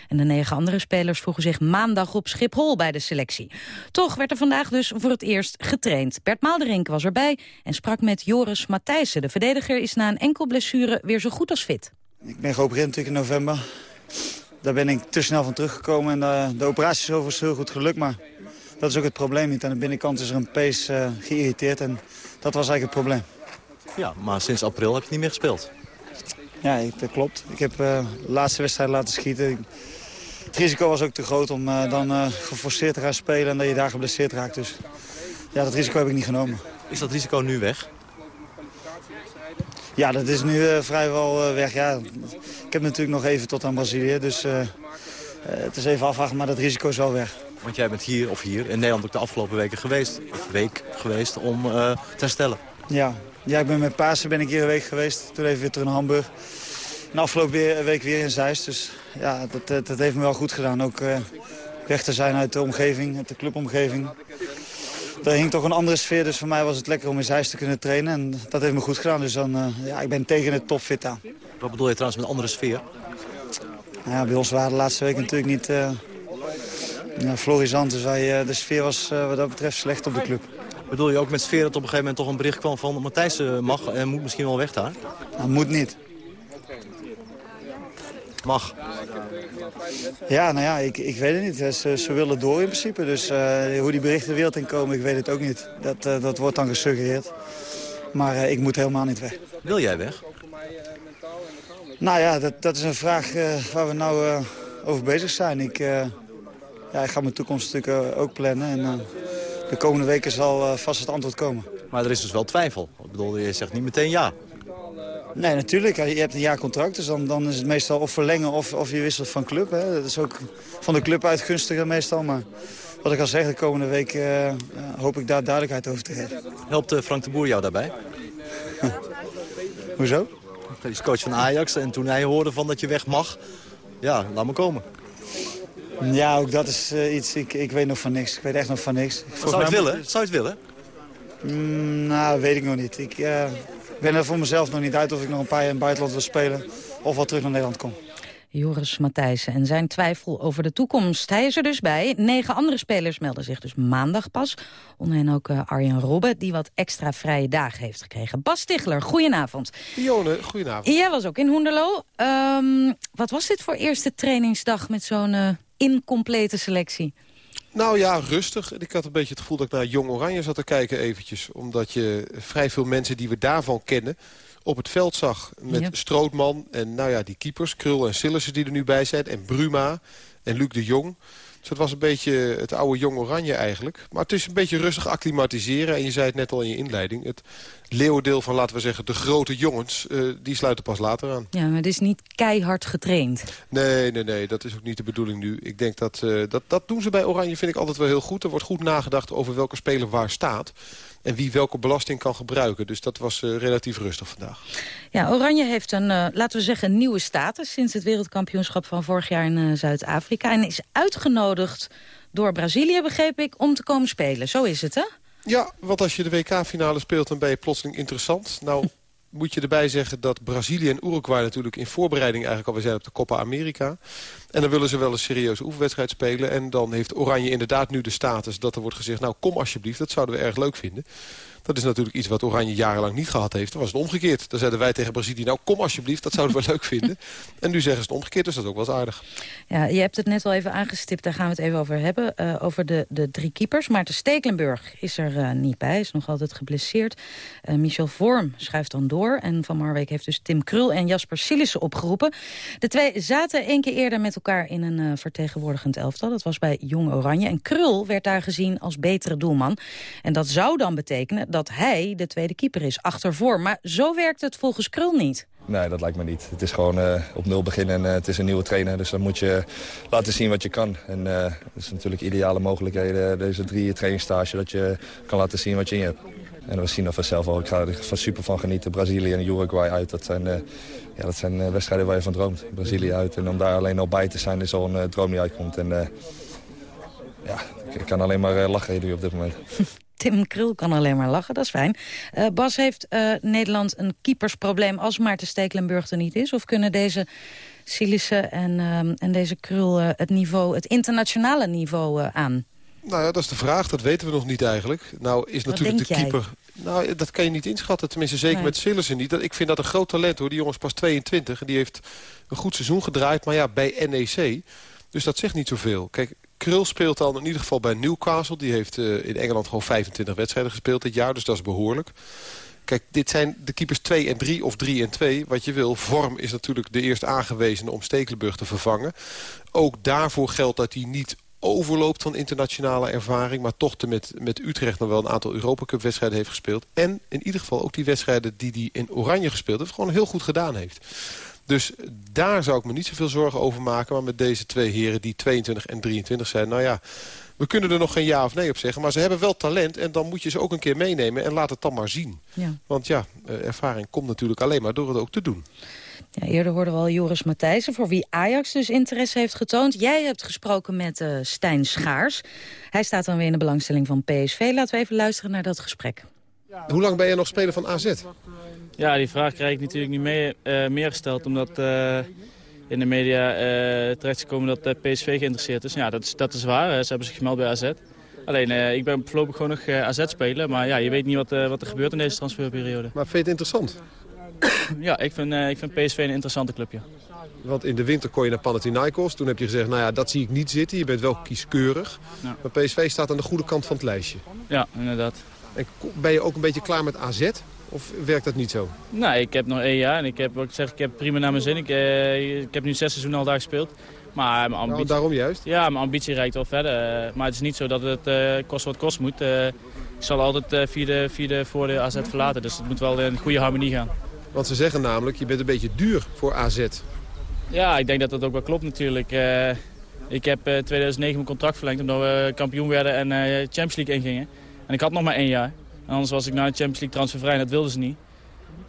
S4: En de negen andere spelers vroegen zich maandag op Schiphol bij de selectie. Toch werd er vandaag dus voor het eerst getraind. Bert Maalderink was erbij en sprak met Joris Matthijssen. De verdediger is na een enkel blessure weer zo goed als fit.
S6: Ik ben geopereerd natuurlijk in november. Daar ben ik te snel van teruggekomen. En de, de operatie is overigens heel goed gelukt. Maar dat is ook het probleem niet. Aan de binnenkant is er een pees uh, geïrriteerd. En dat was eigenlijk het probleem.
S14: Ja, maar sinds april heb je niet meer gespeeld.
S6: Ja, dat klopt. Ik heb uh, de laatste wedstrijd laten schieten. Het risico was ook te groot om uh, dan geforceerd te gaan spelen... en dat je daar geblesseerd raakt. Dus ja, dat risico heb ik niet genomen.
S14: Is dat risico nu weg?
S6: Ja, dat is nu uh, vrijwel uh, weg. Ja, ik heb natuurlijk nog even tot aan Brazilië, dus uh, het is even afwachten, maar dat risico is wel weg.
S14: Want jij bent hier of hier in Nederland ook de afgelopen weken geweest, of week geweest, om te herstellen.
S6: Ja. ja, ik ben met Pasen ben ik hier een week geweest, toen even weer terug naar Hamburg. En afgelopen week weer in Zeist, dus ja, dat, dat heeft me wel goed gedaan. Ook weg te zijn uit de omgeving, uit de clubomgeving daar hing toch een andere sfeer. Dus voor mij was het lekker om in Zeist te kunnen trainen. En dat heeft me goed gedaan. Dus dan, uh, ja, ik ben tegen het topfit aan.
S14: Wat bedoel je trouwens met andere sfeer?
S6: Nou ja, bij ons waren de laatste weken natuurlijk niet uh, ja, florisant. Dus wij, uh, de sfeer was wat dat betreft slecht op de club.
S14: Bedoel je ook met sfeer dat op een gegeven moment toch een bericht kwam van... Matthijs mag en moet misschien wel weg daar?
S6: Nou, moet niet.
S14: Mag.
S6: Ja, nou ja, ik, ik weet het niet. Ze, ze willen door in principe. Dus uh, hoe die berichten de wereld in komen, ik weet het ook niet. Dat, uh, dat wordt dan gesuggereerd. Maar uh, ik moet helemaal niet weg.
S14: Wil jij weg?
S6: Nou ja, dat, dat is een vraag waar we nou over bezig zijn. Ik, ja, ik ga mijn toekomst natuurlijk ook plannen. En de komende weken zal vast het antwoord komen.
S14: Maar er is dus wel twijfel. Ik bedoel, je zegt niet meteen ja.
S6: Nee, natuurlijk. Je hebt een jaar contract, dus dan, dan is het meestal of verlengen of, of je wisselt van club. Hè. Dat is ook van de club uit gunstiger meestal. Maar wat ik al zeg, de komende week uh, hoop ik daar duidelijkheid over te geven.
S14: Helpt uh, Frank de Boer jou daarbij?
S6: Hoezo?
S14: Hij is coach van Ajax en toen hij hoorde van dat je weg mag, ja, laat me komen.
S6: Ja, ook dat is uh, iets, ik, ik weet nog van niks. Ik weet echt nog van niks.
S14: Zou je het willen? Zou je het willen?
S6: Mm, nou, weet ik nog niet. Ik, ik ben er voor mezelf nog niet uit of ik nog een paar jaar in het buitenland wil spelen... of wel terug naar Nederland kom.
S4: Joris Matthijssen en zijn twijfel over de toekomst. Hij is er dus bij. Negen andere spelers melden zich dus maandag pas. Onder hen ook uh, Arjen Robben, die wat extra vrije dagen heeft gekregen. Bas Stigler, goedenavond.
S15: Dione, goedenavond.
S4: Jij was ook in Hoenderloo. Um, wat was dit voor eerste trainingsdag met zo'n uh, incomplete selectie?
S15: Nou ja, rustig. Ik had een beetje het gevoel dat ik naar Jong Oranje zat te kijken eventjes. Omdat je vrij veel mensen die we daarvan kennen op het veld zag. Met ja. Strootman en nou ja, die keepers, Krul en Sillissen die er nu bij zijn. En Bruma en Luc de Jong. Dus het was een beetje het oude Jong Oranje eigenlijk. Maar het is een beetje rustig acclimatiseren. En je zei het net al in je inleiding. Het leeuwendeel van, laten we zeggen, de grote jongens... Uh, die sluiten pas later aan.
S4: Ja, maar het is niet keihard getraind.
S15: Nee, nee, nee. Dat is ook niet de bedoeling nu. Ik denk dat, uh, dat dat doen ze bij Oranje, vind ik altijd wel heel goed. Er wordt goed nagedacht over welke speler waar staat en wie welke belasting kan gebruiken. Dus dat was uh, relatief rustig vandaag.
S4: Ja, Oranje heeft een, uh, laten we zeggen, een nieuwe status... sinds het wereldkampioenschap van vorig jaar in uh, Zuid-Afrika... en is uitgenodigd door Brazilië, begreep ik, om te komen spelen. Zo is het, hè?
S15: Ja, want als je de WK-finale speelt, dan ben je plotseling interessant. Nou, moet je erbij zeggen dat Brazilië en Uruguay natuurlijk in voorbereiding eigenlijk alweer zijn op de Copa America. En dan willen ze wel een serieuze oefenwedstrijd spelen. En dan heeft Oranje inderdaad nu de status dat er wordt gezegd... nou, kom alsjeblieft, dat zouden we erg leuk vinden. Dat is natuurlijk iets wat Oranje jarenlang niet gehad heeft. Dan was het omgekeerd. Dan zeiden wij tegen Brazilië, nou kom alsjeblieft, dat zouden we leuk vinden. En nu zeggen ze het omgekeerd, dus dat is ook wel eens aardig.
S4: Ja, je hebt het net al even aangestipt, daar gaan we het even over hebben. Uh, over de, de drie keepers. Maarten Stekelenburg is er uh, niet bij, is nog altijd geblesseerd. Uh, Michel Vorm schuift dan door. En Van Marwijk heeft dus Tim Krul en Jasper Sillissen opgeroepen. De twee zaten één keer eerder met elkaar in een vertegenwoordigend elftal. Dat was bij Jong Oranje. En Krul werd daar gezien als betere doelman. En dat zou dan betekenen dat hij de tweede keeper is, achtervoor. Maar zo werkt het volgens Krul niet.
S16: Nee, dat lijkt me niet. Het is gewoon uh, op nul beginnen en uh, het is een nieuwe trainer. Dus dan moet je laten zien wat je kan. En uh, het is natuurlijk ideale mogelijkheden, deze drie trainingstage, dat je kan laten zien wat je in hebt. En we zien dat vanzelf al. Ik ga er super van genieten. Brazilië en Uruguay uit. Dat zijn, ja, dat zijn wedstrijden waar je van droomt. Brazilië uit. En om daar alleen al bij te zijn is al een droom die uitkomt. En ja, ik, kan alleen maar lachen nu op dit moment.
S4: Tim Krul kan alleen maar lachen, dat is fijn. Uh, Bas, heeft uh, Nederland een keepersprobleem als Maarten Stekelenburg er niet is? Of kunnen deze Silische en, uh, en deze Krul het, niveau, het internationale niveau aan?
S15: Nou ja, dat is de vraag. Dat weten we nog niet eigenlijk. Nou is natuurlijk de keeper... Nou, dat kan je niet inschatten. Tenminste, zeker nee. met Sillissen niet. Ik vind dat een groot talent hoor. Die jongens pas 22 en die heeft een goed seizoen gedraaid. Maar ja, bij NEC... Dus dat zegt niet zoveel. Kijk, Krul speelt dan in ieder geval bij Newcastle. Die heeft uh, in Engeland gewoon 25 wedstrijden gespeeld dit jaar. Dus dat is behoorlijk. Kijk, dit zijn de keepers 2 en 3 of 3 en 2. Wat je wil. Vorm is natuurlijk de eerste aangewezen om Stekelenburg te vervangen. Ook daarvoor geldt dat hij niet overloopt van internationale ervaring... maar toch met, met Utrecht nog wel een aantal Europacup wedstrijden heeft gespeeld. En in ieder geval ook die wedstrijden die hij in Oranje gespeeld heeft... gewoon heel goed gedaan heeft. Dus daar zou ik me niet zoveel zorgen over maken. Maar met deze twee heren die 22 en 23 zijn... nou ja, we kunnen er nog geen ja of nee op zeggen. Maar ze hebben wel talent en dan moet je ze ook een keer meenemen. En laat het dan maar zien. Ja. Want ja, eh, ervaring komt natuurlijk alleen maar door het ook te doen.
S4: Ja, eerder hoorden we al Joris Matthijssen, voor wie Ajax dus interesse heeft getoond. Jij hebt gesproken met uh, Stijn Schaars. Hij staat dan weer in de belangstelling van PSV. Laten we even luisteren naar dat gesprek.
S15: Hoe lang ben je nog speler van AZ?
S17: Ja, die vraag krijg ik natuurlijk niet mee, uh, meer gesteld. Omdat uh, in de media uh, terecht is gekomen dat PSV geïnteresseerd is. Ja, dat is, dat is waar. Ze hebben zich gemeld bij AZ. Alleen, ik ben voorlopig gewoon nog AZ spelen. Maar ja, je weet niet wat, wat er gebeurt in deze transferperiode.
S15: Maar vind je het interessant?
S17: ja, ik vind, ik vind PSV een interessante clubje.
S15: Want in de winter kon je naar Panathinaikos. Toen heb je gezegd, nou ja, dat zie ik niet zitten. Je bent wel kieskeurig. Ja. Maar PSV staat aan de goede kant van het lijstje.
S17: Ja, inderdaad.
S15: En ben je ook een beetje klaar met AZ? Of werkt dat niet zo?
S17: Nee, ik heb nog één jaar en ik heb, wat ik zeg, ik heb prima naar mijn zin. Ik, eh, ik heb nu zes seizoenen al daar gespeeld. Maar mijn ambitie...
S15: Nou, daarom juist?
S17: Ja, mijn ambitie reikt wel verder. Uh, maar het is niet zo dat het uh, kost wat kost moet. Uh, ik zal altijd via, de, via de voor de AZ verlaten. Dus het moet wel in goede harmonie gaan.
S15: Want ze zeggen namelijk, je bent een beetje duur voor AZ.
S17: Ja, ik denk dat dat ook wel klopt natuurlijk. ik heb 2009 mijn contract verlengd omdat we kampioen werden en Champions League ingingen. En ik had nog maar één jaar. Anders was ik naar de Champions League transfervrij en dat wilden ze niet.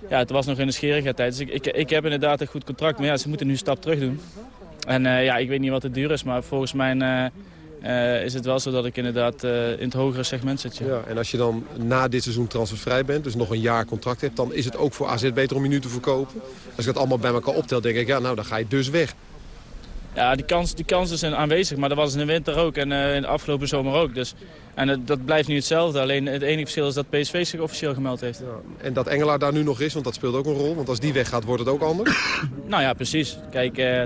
S17: Ja, het was nog in de scherigheid tijd. Dus ik, ik, heb inderdaad een goed contract. Maar ja, ze moeten nu een stap terug doen. En uh, ja, ik weet niet wat het duur is, maar volgens mij uh, uh, is het wel zo dat ik inderdaad in het hogere segment zit. Ja.
S15: ja. en als je dan na dit seizoen transfervrij bent, dus nog een jaar contract hebt... dan is het ook voor AZ beter om je nu te verkopen. Als ik dat allemaal bij elkaar optel, denk ik, ja, nou, dan ga je dus weg.
S17: Ja, die kans, die kans is aanwezig, maar dat was in de winter ook en in de afgelopen zomer ook. Dus en dat blijft nu hetzelfde. Alleen het enige verschil is dat PSV zich officieel gemeld heeft.
S15: Ja, en dat Engelaar daar nu nog is, want dat speelt ook een rol. Want als die weggaat, wordt het ook anders.
S17: nou ja, precies. Kijk, uh,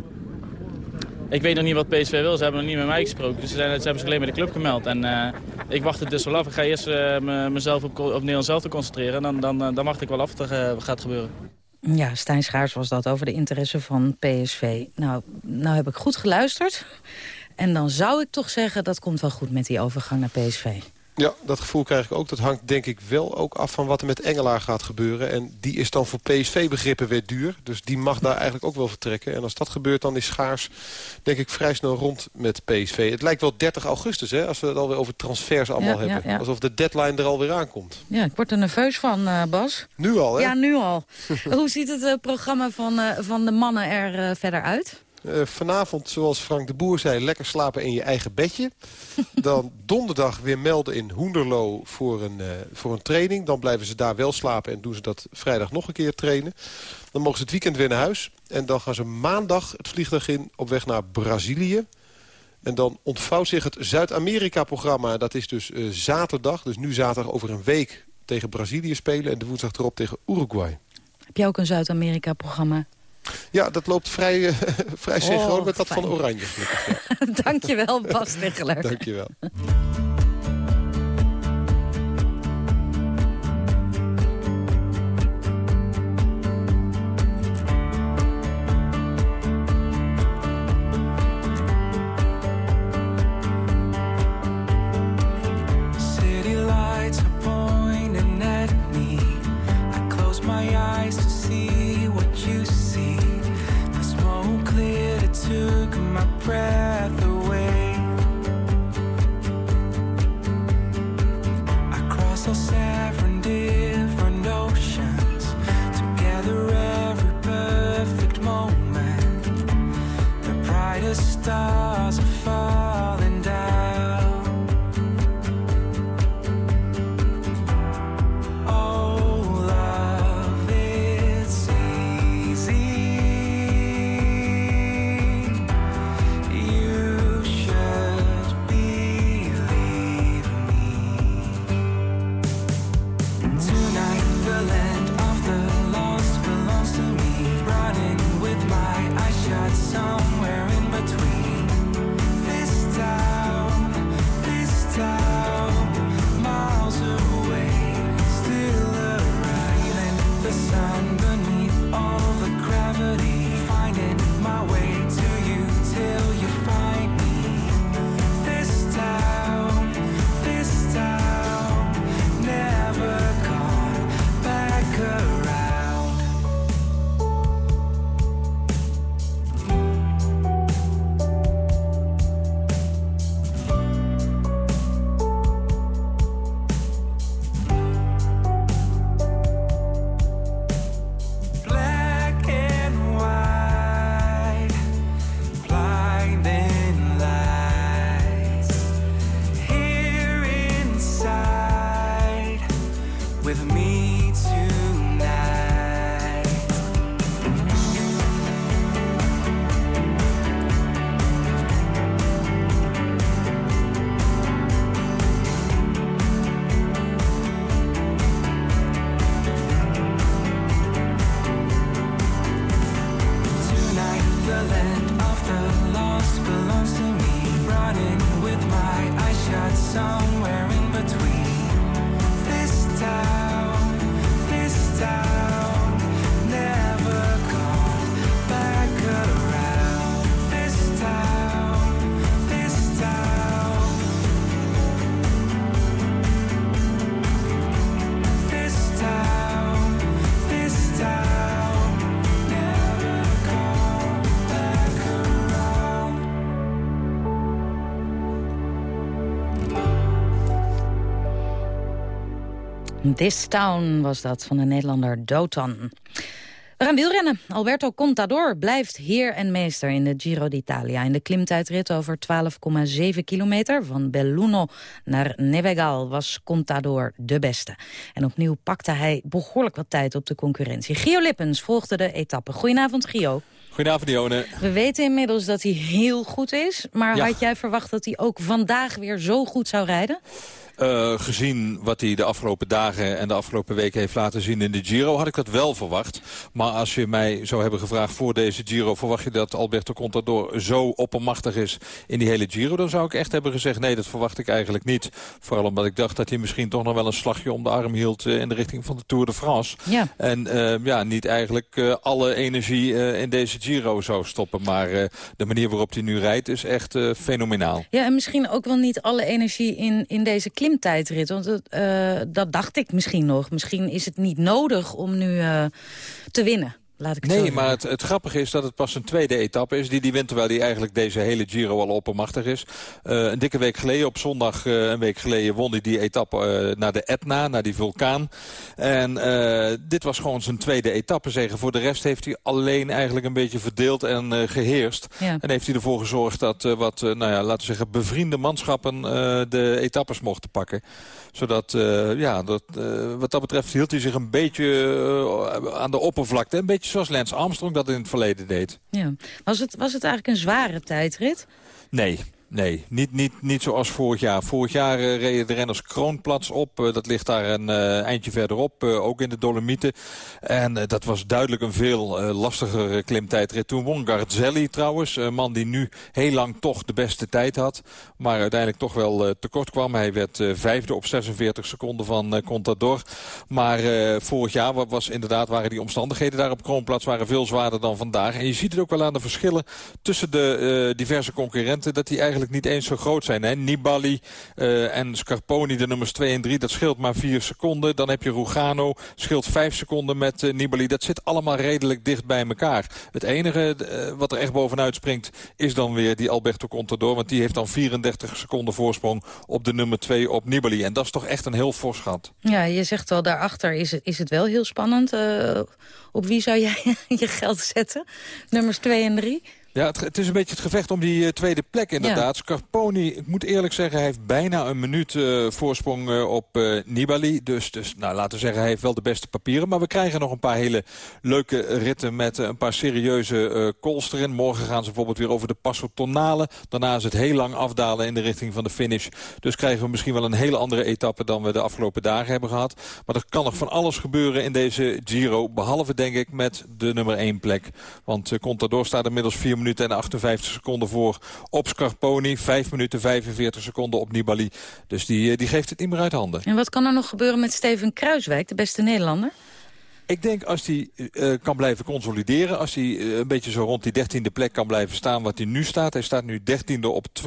S17: ik weet nog niet wat PSV wil. Ze hebben nog niet met mij gesproken. Dus ze, zijn, ze hebben zich alleen met de club gemeld. En uh, ik wacht het dus wel af. Ik ga eerst mezelf op, op Nederland zelf te concentreren. En dan, dan, dan wacht ik wel af wat er gaat gebeuren.
S4: Ja, Stijn Schaars was dat over de interesse van PSV. Nou, nou heb ik goed geluisterd. En dan zou ik toch zeggen, dat komt wel goed met die overgang naar PSV.
S15: Ja, dat gevoel krijg ik ook. Dat hangt denk ik wel ook af van wat er met Engelaar gaat gebeuren. En die is dan voor PSV-begrippen weer duur. Dus die mag daar eigenlijk ook wel vertrekken. En als dat gebeurt, dan is Schaars denk ik vrij snel rond met PSV. Het lijkt wel 30 augustus, hè, als we het alweer over transfers allemaal hebben. Ja, ja. Alsof de deadline er alweer aankomt.
S4: Ja, ik word er nerveus van, uh, Bas.
S15: Nu al, hè?
S4: Ja, nu al. Hoe ziet het uh, programma van, uh, van de mannen er verder uit?
S15: Uh, vanavond, zoals Frank de Boer zei, lekker slapen in je eigen bedje. Dan donderdag weer melden in Hoenderloo voor een, uh, voor een training. Dan blijven ze daar wel slapen en doen ze dat vrijdag nog een keer trainen. Dan mogen ze het weekend weer naar huis. En dan gaan ze maandag het vliegtuig in op weg naar Brazilië. En dan ontvouwt zich het Zuid-Amerika-programma. Dat is dus uh, zaterdag, dus nu zaterdag over een week tegen Brazilië spelen... en de woensdag erop tegen Uruguay.
S4: Heb jij ook een Zuid-Amerika-programma?
S15: Ja, dat loopt vrij, uh, vrij synchroon oh, met dat fijn. van Oranje.
S4: Dankjewel, Bas Tegeler.
S15: Dankjewel.
S13: My This Town
S4: was dat van de Nederlander Dotan. We gaan wielrennen. Alberto Contador blijft heer en meester in de Giro d'Italia. In de klimtijdrit over 12,7 kilometer van Belluno naar Nevegal was Contador de beste. En opnieuw pakte hij behoorlijk wat tijd op de concurrentie. Gio Lippens volgde de etappe. Goedenavond Gio.
S18: Goedenavond, Dione.
S4: We weten inmiddels dat hij heel goed is. Maar
S18: Ja.
S4: had jij verwacht dat hij ook vandaag weer zo goed zou rijden?
S18: Eh, gezien wat hij de afgelopen dagen en de afgelopen weken heeft laten zien in de Giro... had ik dat wel verwacht. Maar als je mij zou hebben gevraagd voor deze Giro... verwacht je dat Alberto Contador zo oppermachtig is in die hele Giro... dan zou ik echt hebben gezegd, nee, dat verwacht ik eigenlijk niet. Vooral omdat ik dacht dat hij misschien toch nog wel een slagje om de arm hield... eh, in de richting van de Tour de France.
S4: Ja.
S18: En eh, ja, niet eigenlijk alle energie in deze Giro zou stoppen. Maar de manier waarop hij nu rijdt is echt fenomenaal.
S4: Ja, en misschien ook wel niet alle energie in, in deze klimtijdrit. Want eh, dat dacht ik misschien nog. Misschien is het niet nodig om nu eh, te winnen. Laat ik het zo
S18: Nee,
S4: zeggen.
S18: maar het, het grappige is dat het pas een tweede etappe is die die wint... terwijl hij eigenlijk deze hele Giro al oppermachtig is. Eh, een dikke week geleden, op zondag eh, een week geleden... won hij die etappe eh, naar de Etna, naar die vulkaan. En dit was gewoon zijn tweede etappezege. Voor de rest heeft hij alleen eigenlijk een beetje verdeeld en eh, geheerst.
S4: Ja.
S18: En heeft hij ervoor gezorgd dat wat, nou ja, laten we zeggen... bevriende manschappen de etappes mochten pakken. Zodat, ja, dat, wat dat betreft hield hij zich een beetje aan de oppervlakte. Een beetje zoals Lance Armstrong dat in het verleden deed.
S4: Ja. Was, het, was het eigenlijk een zware tijdrit?
S18: Nee, nee. Niet, niet, niet zoals vorig jaar. Vorig jaar eh, reden de renners Kroonplats op. Eh, dat ligt daar een eh, eindje verderop, ook in de Dolomieten. En dat was duidelijk een veel lastiger klimtijdrit. Toen won Garzelli trouwens, een man die nu heel lang toch de beste tijd had. Maar uiteindelijk toch wel tekort kwam. Hij werd vijfde op 46 seconden van Contador. Maar vorig jaar wa- was inderdaad, waren die omstandigheden daar op Kroonplaats waren veel zwaarder dan vandaag. En je ziet het ook wel aan de verschillen tussen de diverse concurrenten. Dat die eigenlijk niet eens zo groot zijn. Hè? Nibali uh, en Scarponi, de nummers 2 en 3, dat scheelt maar 4 seconden. Dan heb je Rugano, scheelt 5 seconden met uh, Nibali. Dat zit allemaal redelijk dicht bij elkaar. Het enige uh, wat er echt bovenuit springt is dan weer die Alberto Contador. Want die heeft dan 34 seconden voorsprong op de nummer 2 op Nibali. En dat is toch echt een heel fors gat.
S4: Ja, je zegt wel, daarachter is het, is het wel heel spannend. op wie zou jij je geld zetten? Nummers 2 en 3?
S18: Ja, het, het, is een beetje het gevecht om die uh, tweede plek inderdaad. Ja. Scarponi, ik moet eerlijk zeggen, hij heeft bijna een minuut uh, voorsprong uh, op Nibali. Dus, dus nou, laten we zeggen, hij heeft wel de beste papieren. Maar we krijgen nog een paar hele leuke ritten met een paar serieuze calls erin. Morgen gaan ze bijvoorbeeld weer over de Passo Tonale. Daarna is het heel lang afdalen in de richting van de finish. Dus krijgen we misschien wel een hele andere etappe dan we de afgelopen dagen hebben gehad. Maar er kan nog van alles gebeuren in deze Giro. Behalve denk ik met de nummer 1 plek. Want Contador staat inmiddels 4 minuten en 58 seconden voor op Scarponi. 5 minuten 45 seconden op Nibali. Dus die, die geeft het niet meer uit handen.
S4: En wat kan er nog gebeuren met Steven Kruiswijk, de beste Nederlander?
S18: Ik denk als hij uh, kan blijven consolideren, als hij uh, een beetje zo rond die dertiende plek kan blijven staan wat hij nu staat. Hij staat nu dertiende op 12.38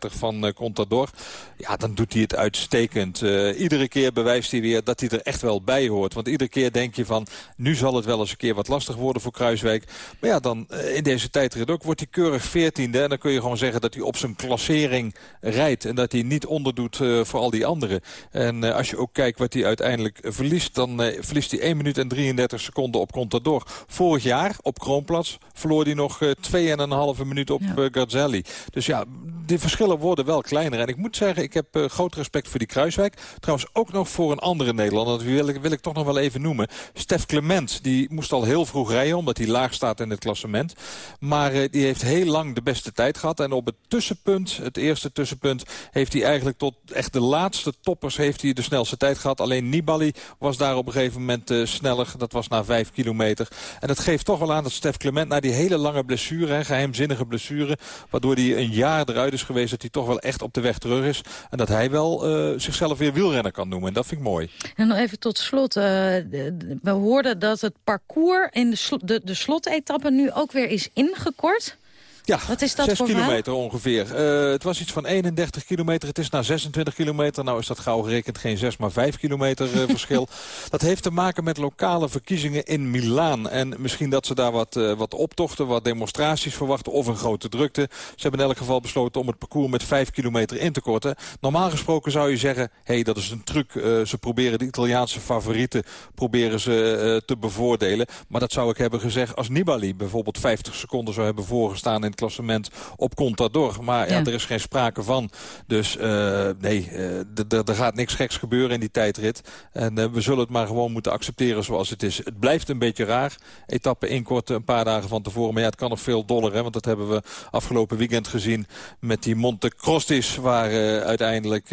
S18: van Contador. Ja, dan doet hij het uitstekend. iedere keer bewijst hij weer dat hij er echt wel bij hoort. Want iedere keer denk je van, nu zal het wel eens een keer wat lastig worden voor Kruiswijk. Maar ja, dan in deze tijdrit ook wordt hij keurig veertiende. En dan kun je gewoon zeggen dat hij op zijn klassering rijdt. En dat hij niet onderdoet voor al die anderen. En als je ook kijkt wat hij uiteindelijk verliest, dan verliest hij 1 minuut en 33 seconden op Contador. Vorig jaar op Kroonplaats verloor hij nog uh, eh, 2,5 minuut op ja. uh, Garzelli. Dus ja, die verschillen worden wel kleiner. En ik moet zeggen, ik heb uh, groot respect voor die Kruiswijk. Trouwens ook nog voor een andere Nederlander. Dat wil ik, wil ik toch nog wel even noemen. Stef Clement, die moest al heel vroeg rijden... omdat hij laag staat in het klassement. Maar die heeft heel lang de beste tijd gehad. En op het tussenpunt, het eerste tussenpunt... heeft hij eigenlijk tot echt de laatste toppers heeft hij de snelste tijd gehad. Alleen Nibali was daar op een gegeven moment sneller. Dat was na vijf kilometer. En dat geeft toch wel aan dat Stef Clement na die hele lange blessure, geheimzinnige blessure... waardoor hij een jaar eruit is geweest, dat hij toch wel echt op de weg terug is. En dat hij wel uh, zichzelf weer wielrenner kan noemen. En dat vind ik mooi.
S4: En nog even tot slot. Uh, we hoorden dat het parcours in de, de, de slotetappe nu ook weer is ingekort.
S18: Ja,
S4: Wat is dat
S18: 6
S4: voor
S18: kilometer ongeveer. Uh, het was iets van 31 kilometer. Het is naar 26 kilometer. Nou is dat gauw gerekend geen 6, maar 5 kilometer uh, verschil. Dat heeft te maken met lokale verkiezingen in Milaan. En misschien dat ze daar wat, uh, wat optochten, wat demonstraties verwachten of een grote drukte. Ze hebben in elk geval besloten om het parcours met 5 kilometer in te korten. Normaal gesproken zou je zeggen, hé, hey, dat is een truc. ze proberen de Italiaanse favorieten proberen ze, te bevoordelen. Maar dat zou ik hebben gezegd als Nibali bijvoorbeeld 50 seconden zou hebben voorgestaan in het klassement op Contador. Maar ja, ja er is geen sprake van. Dus uh, nee, uh, er gaat niks geks gebeuren in die tijdrit. En uh, we zullen het maar gewoon moeten accepteren zoals het is. Het blijft een beetje raar. Etappe inkorten een paar dagen van tevoren. Maar ja, het kan nog veel doller. Hè, want dat hebben we afgelopen weekend gezien met die Monte Crostis. Waar uiteindelijk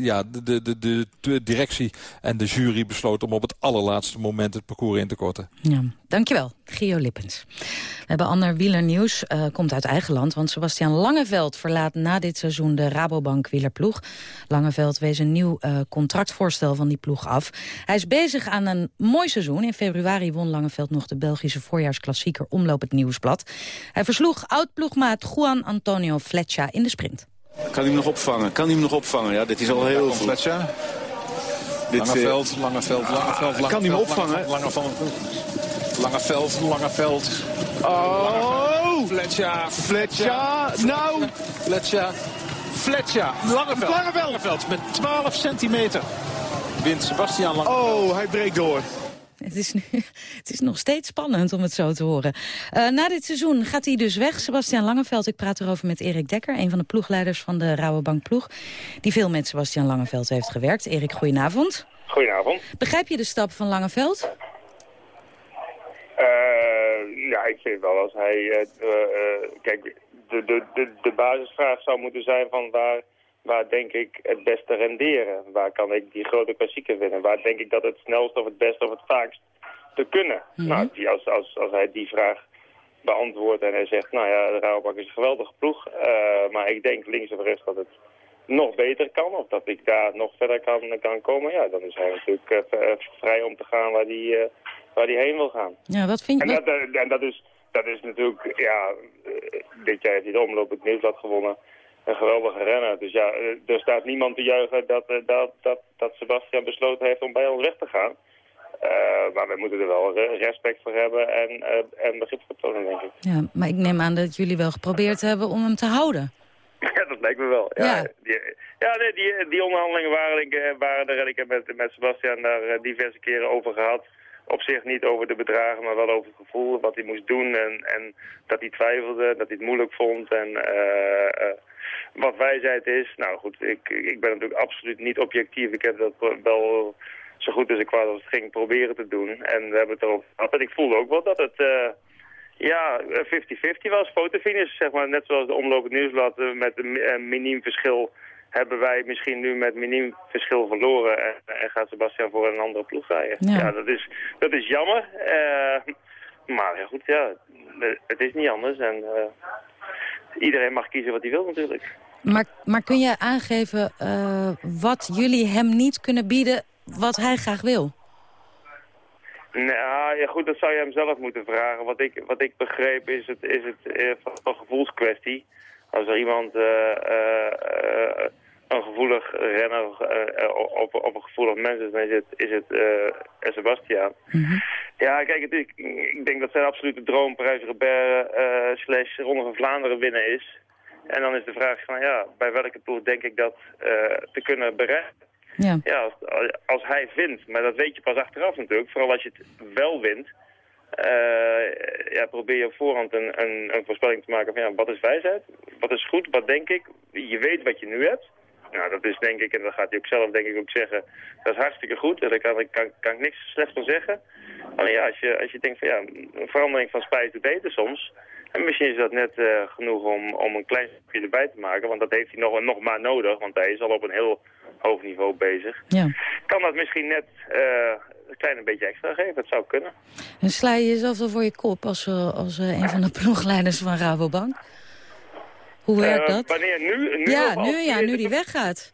S18: ja, de, de, de, de, directie en de jury besloten om op het allerlaatste moment het parcours in te korten.
S4: Ja, dankjewel. Gio Lippens. We hebben ander wielernieuws. Komt uit eigen land, want Sebastian Langeveld verlaat na dit seizoen de Rabobank wielerploeg. Langeveld wees een nieuw uh, contractvoorstel van die ploeg af. Hij is bezig aan een mooi seizoen. In februari won Langeveld nog de Belgische voorjaarsklassieker Omloop het Nieuwsblad. Hij versloeg oud-ploegmaat Juan Antonio Fletcher in de sprint.
S19: Kan hij hem nog opvangen? Kan hij hem nog opvangen? Ja, dit is al heel
S20: veel. Fletcher.
S19: Dit,
S20: Langeveld, Langeveld, Langeveld,
S19: Kan hij hem opvangen?
S20: Langeveld, Langeveld, Langeveld.
S19: Oh!
S20: Fletcher.
S19: Fletcher. Nou!
S20: Fletcher. Fletcher. Langeveld.
S19: Langeveld.
S20: met 12 centimeter. Wint Sebastian Langeveld.
S19: Oh, hij breekt door.
S4: Het is, nu, het is nog steeds spannend om het zo te horen. Uh, na dit seizoen gaat hij dus weg, Sebastian Langeveld. Ik praat erover met Erik Dekker, een van de ploegleiders van de Rabobank ploeg. Die veel met Sebastian Langeveld heeft gewerkt. Erik, goedenavond.
S21: Goedenavond.
S4: Begrijp je de stap van Langeveld?
S21: Uh, ja, ik vind wel als hij... Uh, uh, kijk, de, de, de, de basisvraag zou moeten zijn van waar, waar denk ik het beste renderen? Waar kan ik die grote klassieker winnen? Waar denk ik dat het snelst of het best of het vaakst te kunnen? Mm -hmm. Nou, die, als, als, als hij die vraag beantwoordt en hij zegt... nou ja, de Rabobank is een geweldige ploeg... maar ik denk links of rechts dat het nog beter kan... of dat ik daar nog verder kan, kan komen... ja, dan is hij natuurlijk vrij om te gaan waar die waar hij heen wil gaan.
S4: Ja, wat vind je...
S21: En dat, en dat, is, dat is natuurlijk, ja, dit jaar heeft hij de omloop het nieuwsblad gewonnen. een geweldige renner. Dus ja, er staat niemand te juichen dat, dat, dat, dat Sebastian besloten heeft om bij ons weg te gaan. maar we moeten er wel respect voor hebben en, uh, en begrip voor tonen, denk ik.
S4: Ja, maar ik neem aan dat jullie wel geprobeerd hebben om hem te houden.
S21: Ja, dat lijkt me wel. Ja, ja. Die, ja nee, die, die onderhandelingen waren, ik, waren er en ik heb met, met Sebastian daar diverse keren over gehad op zich niet over de bedragen, maar wel over het gevoel, wat hij moest doen. En, en dat hij twijfelde, dat hij het moeilijk vond. En uh, wat wijsheid is, nou goed, ik, ik ben natuurlijk absoluut niet objectief. Ik heb dat wel zo goed als ik kwaad als het ging proberen te doen. En we hebben het erover gehad. Ik voelde ook wel dat het... Uh, ja, 50-50 was, fotofinish, zeg maar. Net zoals de omlopend nieuwsblad met een miniem verschil hebben wij misschien nu met miniem verschil verloren en, en, gaat Sebastian voor een andere ploeg rijden. Ja, dat, is, dat is jammer. Uh, maar ja, goed, ja, het is niet anders en uh, iedereen mag kiezen wat hij wil natuurlijk.
S4: Maar, maar kun je aangeven uh, wat jullie hem niet kunnen bieden wat hij graag wil?
S21: Nou ja, goed, dat zou je hem zelf moeten vragen. Wat ik, wat ik begreep is het, is het uh, een gevoelskwestie. Als er iemand uh, uh, een gevoelig renner op, op een gevoelig mens is, dan is het, is het Sebastian. Mm Ja, kijk, het is, ik denk dat zijn absolute droom Parijs-Roubaix slash Ronde van Vlaanderen winnen is. En dan is de vraag van, ja, bij welke ploeg denk ik dat te kunnen bereiken? Ja, ja als, als, hij vindt, maar dat weet je pas achteraf natuurlijk, vooral als je het wel wint, uh, ja, probeer je op voorhand een, een, een, voorspelling te maken van ja, wat is wijsheid, wat is goed, wat denk ik. Je weet wat je nu hebt. Nou, dat is denk ik, en dat gaat hij ook zelf denk ik ook zeggen, dat is hartstikke goed. Daar kan, kan, kan ik niks slechts van zeggen. Alleen ja, als je, als je denkt van ja, een verandering van spijt te beter soms. En misschien is dat net uh, genoeg om, om een klein stukje erbij te maken. Want dat heeft hij nog, nog maar nodig, want hij is al op een heel hoog niveau bezig. Ja. Kan dat misschien net uh, een klein beetje extra geven? Dat zou kunnen.
S4: En sla je jezelf wel voor je kop als, uh, als uh, een van de ploegleiders van Rabobank? Hoe werkt dat?
S21: Wanneer? Nu? nu
S4: ja, nu, ja, nu die weggaat.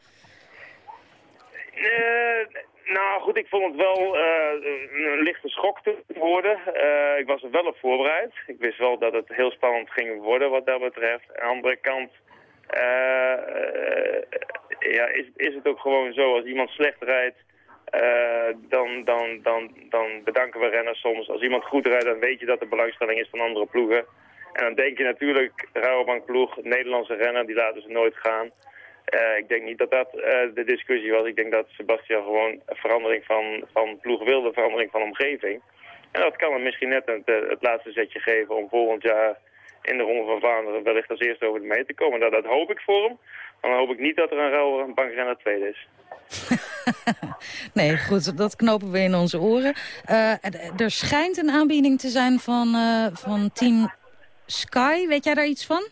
S21: nou goed, ik vond het wel een lichte schok te worden. ik was er wel op voorbereid. Ik wist wel dat het heel spannend ging worden wat dat betreft. Aan de andere kant ja, is, is het ook gewoon zo, als iemand slecht rijdt, uh, dan, dan, dan, dan bedanken we renners soms. Als iemand goed rijdt, dan weet je dat er belangstelling is van andere ploegen. En dan denk je natuurlijk, Rabobank ploeg, Nederlandse renner, die laten ze nooit gaan. Uh, ik denk niet dat dat uh, de discussie was. Ik denk dat Sebastian gewoon verandering van, van ploeg wilde, verandering van omgeving. En dat kan hem misschien net het, laatste zetje geven om volgend jaar in de Ronde van Vlaanderen wellicht als eerste over de mee te komen. Dat, dat hoop ik voor hem. Maar dan hoop ik niet dat er een ruil een bankrenner tweede is.
S4: nee, goed, dat knopen we in onze oren. Uh, er schijnt een aanbieding te zijn van, uh, van Team Sky. Weet jij daar iets van?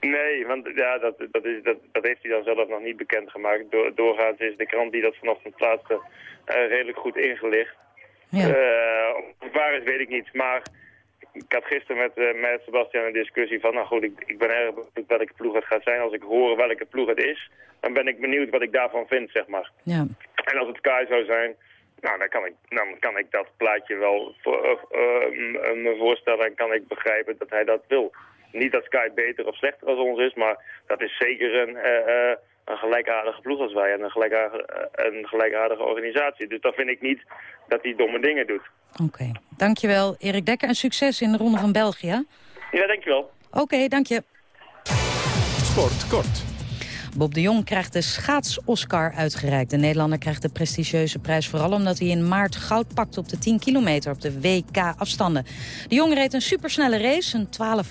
S21: Nee, want ja, dat, dat, is, dat, dat heeft hij dan zelf nog niet bekendgemaakt. Door, doorgaans is de krant die dat vanochtend plaatste uh, redelijk goed ingelicht. Ja. waar is, weet ik niet. Maar ik had gisteren met, uh, met Sebastian een discussie van, nou goed, ik, ik ben erg benieuwd welke ploeg het gaat zijn. Als ik hoor welke ploeg het is, dan ben ik benieuwd wat ik daarvan vind, zeg maar. Ja. En als het Kai zou zijn, nou, dan kan ik, dan kan ik dat plaatje wel voor, uh, uh, me voorstellen en kan ik begrijpen dat hij dat wil. Niet dat Sky beter of slechter als ons is, maar dat is zeker een, een gelijkaardige ploeg als wij en een gelijkaardige, een gelijkaardige organisatie. Dus dan vind ik niet dat hij domme dingen doet.
S4: Oké, dankjewel Erik Dekker en succes in de Ronde van België.
S21: Ja, dankjewel.
S4: Oké, okay, dank je.
S3: Sport kort.
S4: Bob de Jong krijgt de schaats-Oscar uitgereikt. De Nederlander krijgt de prestigieuze prijs vooral omdat hij in maart goud pakt op de 10 kilometer op de WK-afstanden. De Jong reed een supersnelle race. Een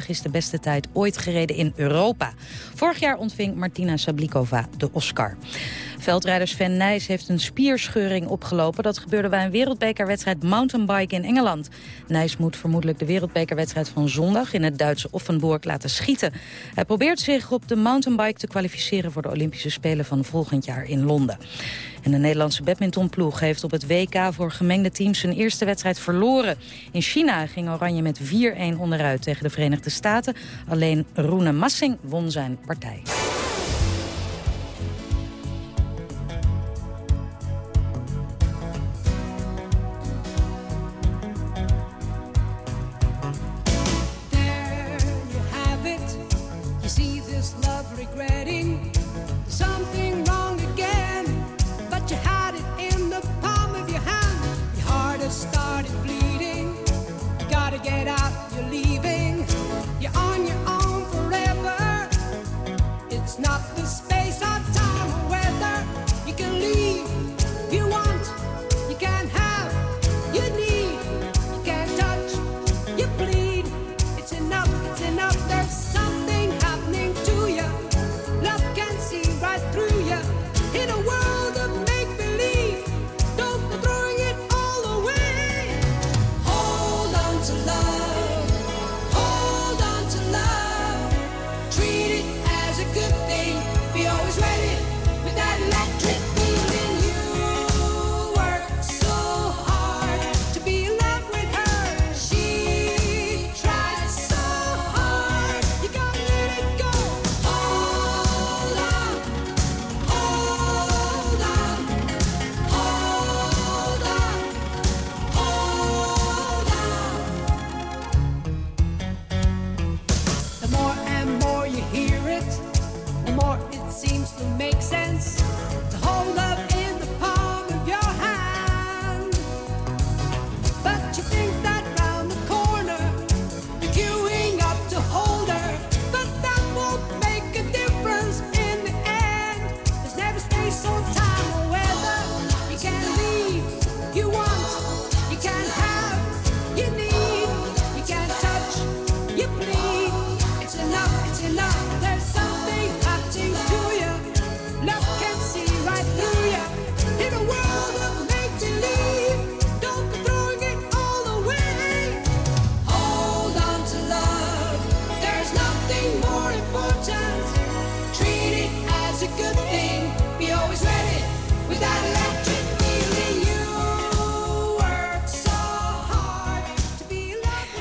S4: 12.48.20 is de beste tijd ooit gereden in Europa. Vorig jaar ontving Martina Sablikova de Oscar. Veldrijder Sven Nijs heeft een spierscheuring opgelopen. Dat gebeurde bij een wereldbekerwedstrijd mountainbike in Engeland. Nijs moet vermoedelijk de wereldbekerwedstrijd van zondag... in het Duitse Offenburg laten schieten. Hij probeert zich op de mountainbike te kwalificeren... voor de Olympische Spelen van volgend jaar in Londen. En de Nederlandse badmintonploeg heeft op het WK voor gemengde teams zijn eerste wedstrijd verloren. In China ging Oranje met 4-1 onderuit tegen de Verenigde Staten. Alleen Roene Massing won zijn partij.
S22: Get out,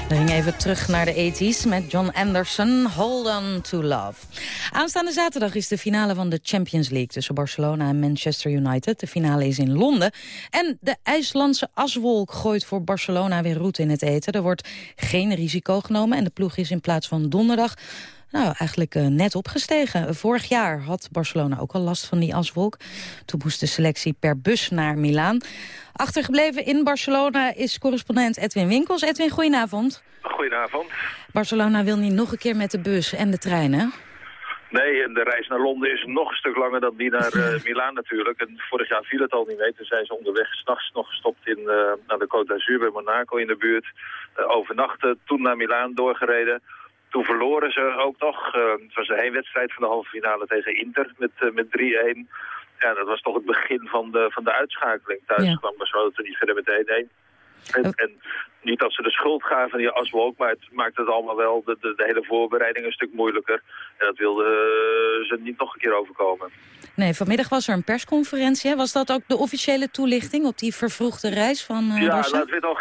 S4: Dan ging even terug naar de 80s met John Anderson, Hold On To Love. Aanstaande zaterdag is de finale van de Champions League... tussen Barcelona en Manchester United. De finale is in Londen. En de IJslandse aswolk gooit voor Barcelona weer route in het eten. Er wordt geen risico genomen en de ploeg is in plaats van donderdag... Nou, eigenlijk eh, net opgestegen. Vorig jaar had Barcelona ook al last van die aswolk. Toen moest de selectie per bus naar Milaan. Achtergebleven in Barcelona is correspondent Edwin Winkels. Edwin, goedenavond.
S23: Goedenavond.
S4: Barcelona wil niet nog een keer met de bus en de trein, hè?
S23: Nee, en de reis naar Londen is nog een stuk langer dan die naar uh, Milaan natuurlijk. En vorig jaar viel het al niet mee. Toen zijn ze onderweg s'nachts nog gestopt in, uh, naar de Côte d'Azur bij Monaco in de buurt. Uh, overnachten, toen naar Milaan doorgereden. Toen verloren ze ook nog. het was een heenwedstrijd van de halve finale tegen Inter met, met 3-1. Ja, dat was toch het begin van de, van de uitschakeling. Thuis ja. kwam Barcelona niet verder met 1-1. En, en, niet dat ze de schuld gaven aan die aswolk, maar het maakt het allemaal wel de, de, de, hele voorbereiding een stuk moeilijker. En dat wilden ze niet nog een keer overkomen.
S4: Nee, vanmiddag was er een persconferentie. Hè? Was dat ook de officiële toelichting op die vervroegde reis van uh,
S23: Ja, het werd al,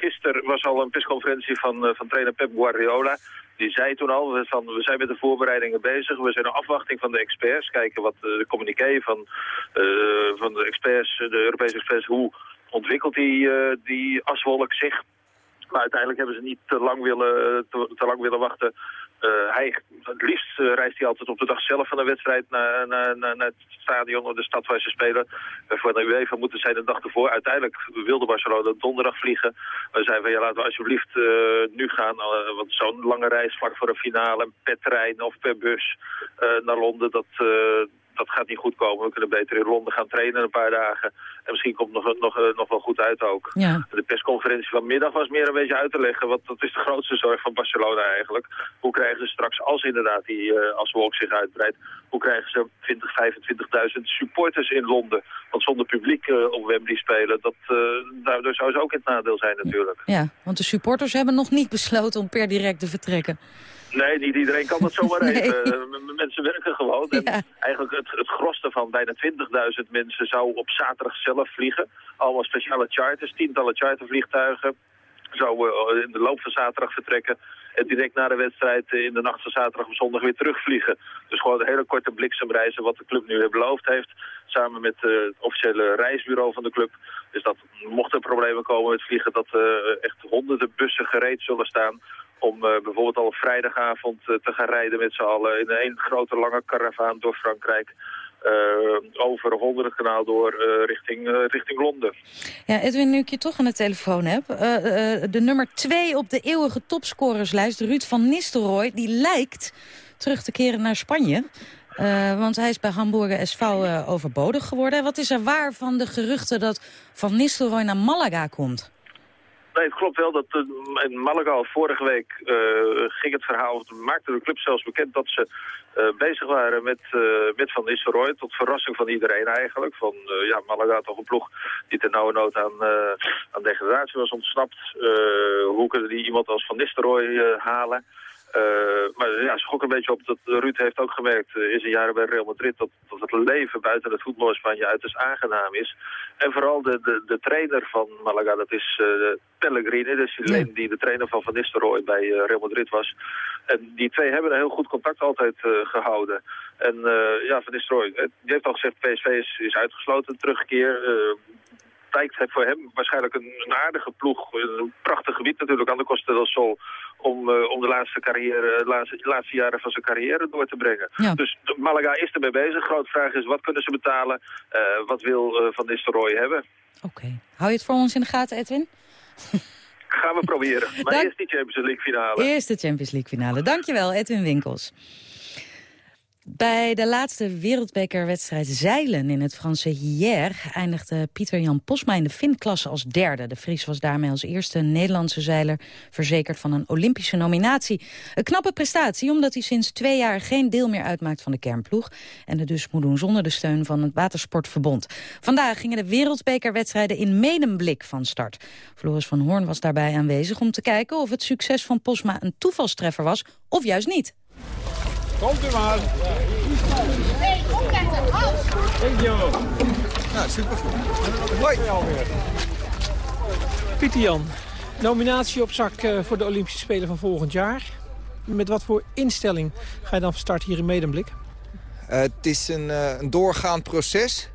S23: gisteren was al een persconferentie van, uh, van trainer Pep Guardiola. Die zei toen al, van, we zijn met de voorbereidingen bezig. We zijn in afwachting van de experts. Kijken wat de communiqué van, van de experts, de Europese experts, hoe ontwikkelt die, uh, die aswolk zich. Maar uiteindelijk hebben ze niet te lang willen, te lang willen wachten. Uh, hij, het liefst uh, reist hij altijd op de dag zelf van de wedstrijd naar, naar, naar, het stadion of de stad waar ze spelen. Uh, voor de UEFA moeten zij de dag ervoor. Uiteindelijk wilde Barcelona donderdag vliegen. We zeiden van ja, laten we alsjeblieft nu gaan. want zo'n lange reis vlak voor een finale per trein of per bus naar Londen, dat dat gaat niet goed komen. We kunnen beter in Londen gaan trainen een paar dagen. En misschien komt het nog, nog, nog wel goed uit ook.
S4: Ja.
S23: De persconferentie vanmiddag was meer een beetje uit te leggen. Want dat is de grootste zorg van Barcelona eigenlijk. Hoe krijgen ze straks, als inderdaad die uh, als Wolk zich uitbreidt... hoe krijgen ze 20, 25.000 supporters in Londen? Want zonder publiek uh, op Wembley spelen, dat, uh, daardoor zou ze ook in het nadeel zijn natuurlijk.
S4: Ja, want de supporters hebben nog niet besloten om per direct te vertrekken.
S23: Nee, niet iedereen kan dat zomaar nee. even. Mensen werken gewoon. En eigenlijk het, het gros van bijna 20.000 mensen zou op zaterdag zelf vliegen. Allemaal speciale charters, tientallen chartervliegtuigen. Zou uh, in de loop van zaterdag vertrekken. En direct na de wedstrijd in de nacht van zaterdag op zondag weer terugvliegen. Dus gewoon een hele korte bliksemreizen wat de club nu beloofd heeft. Samen met uh, het officiële reisbureau van de club. Dus dat mocht er problemen komen met vliegen dat uh, echt honderden bussen gereed zullen staan om uh, bijvoorbeeld al vrijdagavond uh, te gaan rijden met z'n allen in een grote lange karavaan door Frankrijk. over honderden kanaal door richting, richting Londen.
S4: Ja, Edwin, nu ik je toch aan de telefoon heb. de nummer twee op de eeuwige topscorerslijst, Ruud van Nistelrooy... die lijkt terug te keren naar Spanje. want hij is bij Hamburger SV overbodig geworden. Wat is er waar van de geruchten dat Van Nistelrooy naar Malaga komt?
S23: Nee, het klopt wel dat uh, in Malaga vorige week uh, ging het verhaal, maakte de club zelfs bekend dat ze uh, bezig waren met, met Van Nistelrooy, tot verrassing van iedereen eigenlijk. Van ja, Malaga toch een ploeg die ten nauwe nood aan, aan degradatie was ontsnapt. hoe kunnen die iemand als Van Nistelrooy halen? Uh, maar ja, schok een beetje op dat Ruud heeft ook gemerkt uh, in zijn jaren bij Real Madrid dat, dat het leven buiten het voetbal in Spanje uiterst aangenaam is. En vooral de, de, de trainer van Malaga, dat is uh, Pellegrini, dus die, die de trainer van Van Nistelrooy bij Real Madrid was. En die twee hebben een heel goed contact altijd gehouden. En ja, Van Nistelrooy, die heeft al gezegd PSV is, is uitgesloten, terugkeer lijkt het voor hem waarschijnlijk een, een, aardige ploeg. Een prachtig gebied natuurlijk aan de Costa del Sol. Om, uh, om de laatste, carrière, laatste, laatste, jaren van zijn carrière door te brengen. Dus Malaga is ermee bezig. Grote vraag is, wat kunnen ze betalen? Uh, wat wil uh, Van Nistelrooy hebben?
S4: Oké. Okay. Hou je het voor ons in de gaten, Edwin?
S23: Gaan we proberen. Maar Dank... eerst die Champions League finale.
S4: Eerst de Champions League finale. Dankjewel, Edwin Winkels. Bij de laatste wereldbekerwedstrijd zeilen in het Franse Hier... eindigde Pieter-Jan Posma in de finklasse als derde. De Fries was daarmee als eerste Nederlandse zeiler... verzekerd van een Olympische nominatie. Een knappe prestatie, omdat hij sinds twee jaar... geen deel meer uitmaakt van de kernploeg... en het dus moet doen zonder de steun van het Watersportverbond. Vandaag gingen de wereldbekerwedstrijden in medemblik van start. Floris van Hoorn was daarbij aanwezig om te kijken... of het succes van Posma een toevalstreffer was of juist niet.
S24: Komt u maar.
S25: Opletten, Hans.
S24: Thank you. Ja, supergoed. Hoi.
S26: Pieter Jan, nominatie op zak eh, voor de Olympische Spelen van volgend jaar. Met wat voor instelling ga je dan van start hier in Medemblik?
S27: Uh, het is een, uh, een doorgaand proces.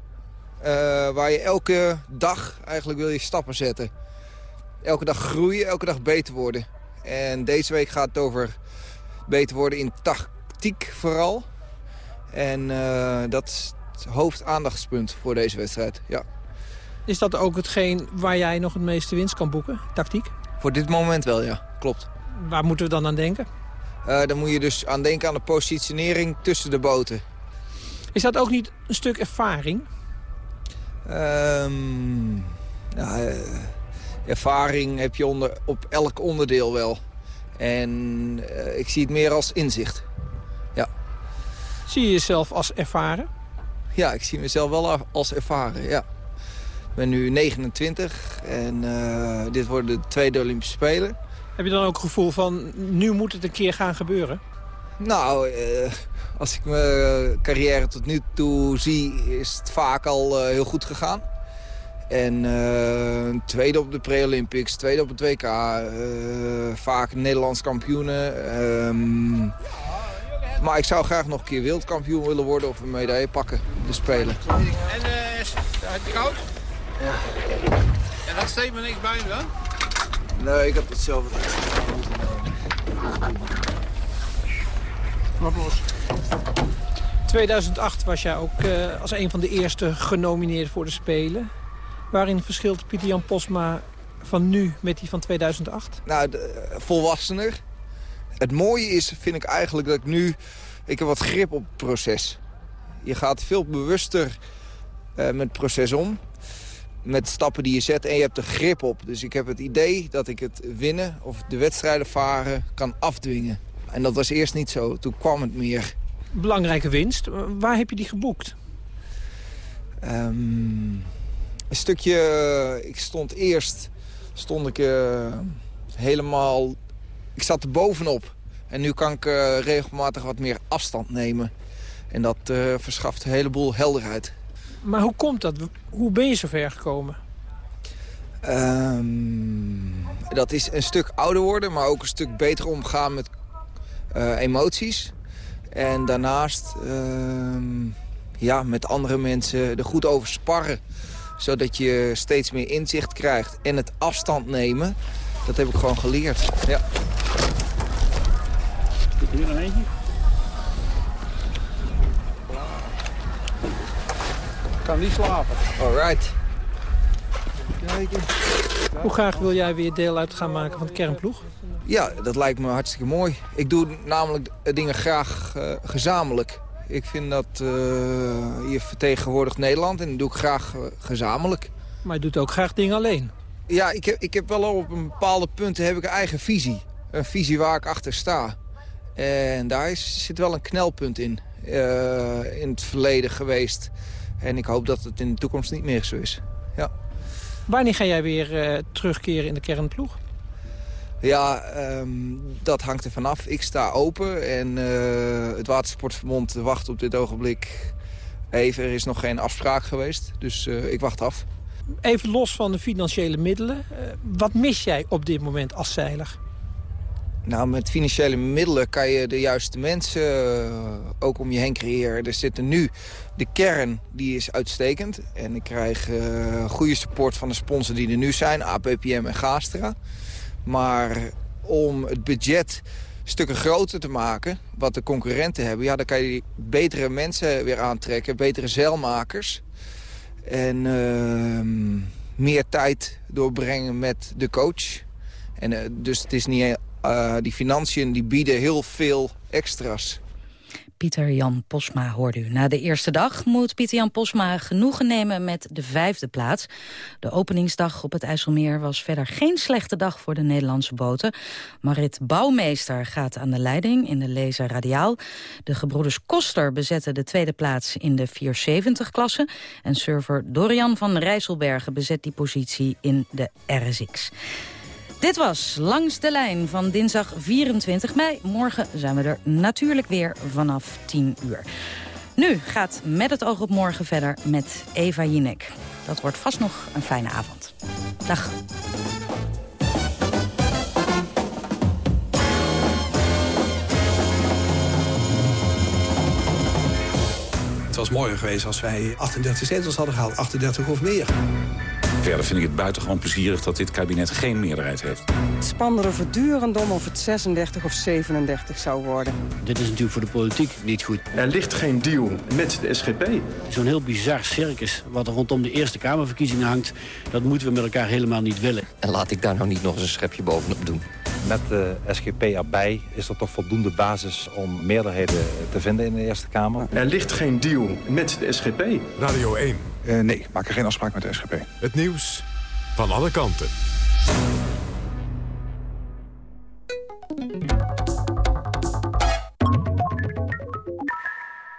S27: waar je elke dag eigenlijk wil je stappen zetten. Elke dag groeien, elke dag beter worden. En deze week gaat het over beter worden in tactiek vooral. En uh, dat is het hoofdaandachtspunt voor deze wedstrijd, ja.
S26: Is dat ook hetgeen waar jij nog het meeste winst kan boeken, tactiek?
S27: Voor dit moment wel, ja. Klopt.
S26: Waar moeten we dan aan denken?
S27: Uh, dan moet je dus aan denken aan de positionering tussen de boten.
S26: Is dat ook niet een stuk ervaring?
S27: Um, ja, uh, ervaring heb je onder, op elk onderdeel wel. En uh, ik zie het meer als inzicht.
S26: Zie je jezelf als ervaren?
S27: Ja, ik zie mezelf wel als ervaren, ja. Ik ben nu 29 en uh, dit worden de tweede Olympische Spelen.
S26: Heb je dan ook het gevoel van, nu moet het een keer gaan gebeuren?
S27: Nou, uh, als ik mijn carrière tot nu toe zie, is het vaak al heel goed gegaan. En uh, tweede op de Pre-Olympics, tweede op het WK. Vaak Nederlands kampioenen. Um, maar ik zou graag nog een keer wereldkampioen willen worden of een medaille pakken de Spelen.
S24: En uh, het koud? Ja. En dat steekt me niks bij je dan?
S27: Nee, ik heb het zelf.
S24: Wat los.
S26: 2008 was jij ook uh, als een van de eerste genomineerd voor de Spelen. Waarin verschilt Pieter Jan Posma van nu met die van 2008?
S27: Nou, de, volwassener. Het mooie is, vind ik eigenlijk, dat ik nu... Ik heb wat grip op het proces. Je gaat veel bewuster uh, met het proces om. Met stappen die je zet en je hebt er grip op. Dus ik heb het idee dat ik het winnen of de wedstrijden varen kan afdwingen. En dat was eerst niet zo. Toen kwam het meer.
S26: Belangrijke winst. Waar heb je die geboekt?
S27: Um, een stukje... Ik stond eerst... Stond ik uh, helemaal... Ik zat er bovenop. En nu kan ik uh, regelmatig wat meer afstand nemen. En dat uh, verschaft een heleboel helderheid.
S26: Maar hoe komt dat? Hoe ben je zo ver gekomen?
S27: Um, dat is een stuk ouder worden, maar ook een stuk beter omgaan met emoties. En daarnaast uh, ja, met andere mensen er goed over sparren zodat je steeds meer inzicht krijgt. En het afstand nemen, dat heb ik gewoon geleerd. Ja.
S24: Hier nog eentje.
S20: kan niet slapen.
S27: Alright. Kijken.
S26: Hoe graag wil jij weer deel uit gaan maken van de kernploeg?
S27: Ja, dat lijkt me hartstikke mooi. Ik doe namelijk dingen graag uh, gezamenlijk. Ik vind dat uh, je vertegenwoordigt Nederland en dat doe ik graag uh, gezamenlijk.
S26: Maar je doet ook graag dingen alleen?
S27: Ja, ik heb, ik heb wel op een bepaalde punten heb ik een eigen visie. Een visie waar ik achter sta. En daar is, zit wel een knelpunt in. Uh, in het verleden geweest. En ik hoop dat het in de toekomst niet meer zo is. Ja.
S26: Wanneer ga jij weer uh, terugkeren in de kernploeg?
S27: Ja, um, dat hangt er vanaf. Ik sta open en uh, het Watersportverbond wacht op dit ogenblik even. Er is nog geen afspraak geweest, dus ik wacht af.
S26: Even los van de financiële middelen. wat mis jij op dit moment als zeiler?
S27: Nou, met financiële middelen kan je de juiste mensen uh, ook om je heen creëren. Er zitten nu de kern, die is uitstekend. En ik krijg uh, goede support van de sponsoren die er nu zijn. APPM en Gastra. Maar om het budget stukken groter te maken, wat de concurrenten hebben... ja, dan kan je betere mensen weer aantrekken, betere zeilmakers. En uh, meer tijd doorbrengen met de coach. En, uh, dus het is niet uh, die financiën die bieden heel veel extra's.
S4: Pieter Jan Posma hoorde u. Na de eerste dag moet Pieter Jan Posma genoegen nemen met de vijfde plaats. De openingsdag op het IJsselmeer was verder geen slechte dag voor de Nederlandse boten. Marit Bouwmeester gaat aan de leiding in de Laser Radiaal. De gebroeders Koster bezetten de tweede plaats in de 470-klasse. En server Dorian van Rijsselbergen bezet die positie in de RSX. Dit was Langs de Lijn van dinsdag 24 mei. Morgen zijn we er natuurlijk weer vanaf 10 uur. Nu gaat Met het oog op morgen verder met Eva Jinek. Dat wordt vast nog een fijne avond. Dag.
S28: Het was mooier geweest als wij 38 zetels hadden gehaald, 38 of meer.
S29: Verder vind ik het buitengewoon plezierig dat dit kabinet geen meerderheid heeft.
S30: Het spannende voortdurend om of het 36 of 37 zou worden.
S31: Dit is natuurlijk voor de politiek niet goed.
S19: Er ligt geen deal met de SGP.
S31: Zo'n heel bizar circus wat er rondom de Eerste Kamerverkiezingen hangt... dat moeten we met elkaar helemaal niet willen.
S32: En laat ik daar nou niet nog eens een schepje bovenop doen.
S33: Met de SGP erbij is er toch voldoende basis om meerderheden te vinden in de Eerste Kamer.
S19: Er ligt geen deal met de SGP.
S3: Radio 1.
S34: Uh, nee, maak er geen afspraak met de SGP.
S3: Het nieuws van alle kanten.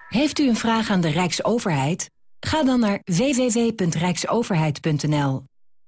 S35: Heeft u een vraag aan de Rijksoverheid? Ga dan naar www.rijksoverheid.nl.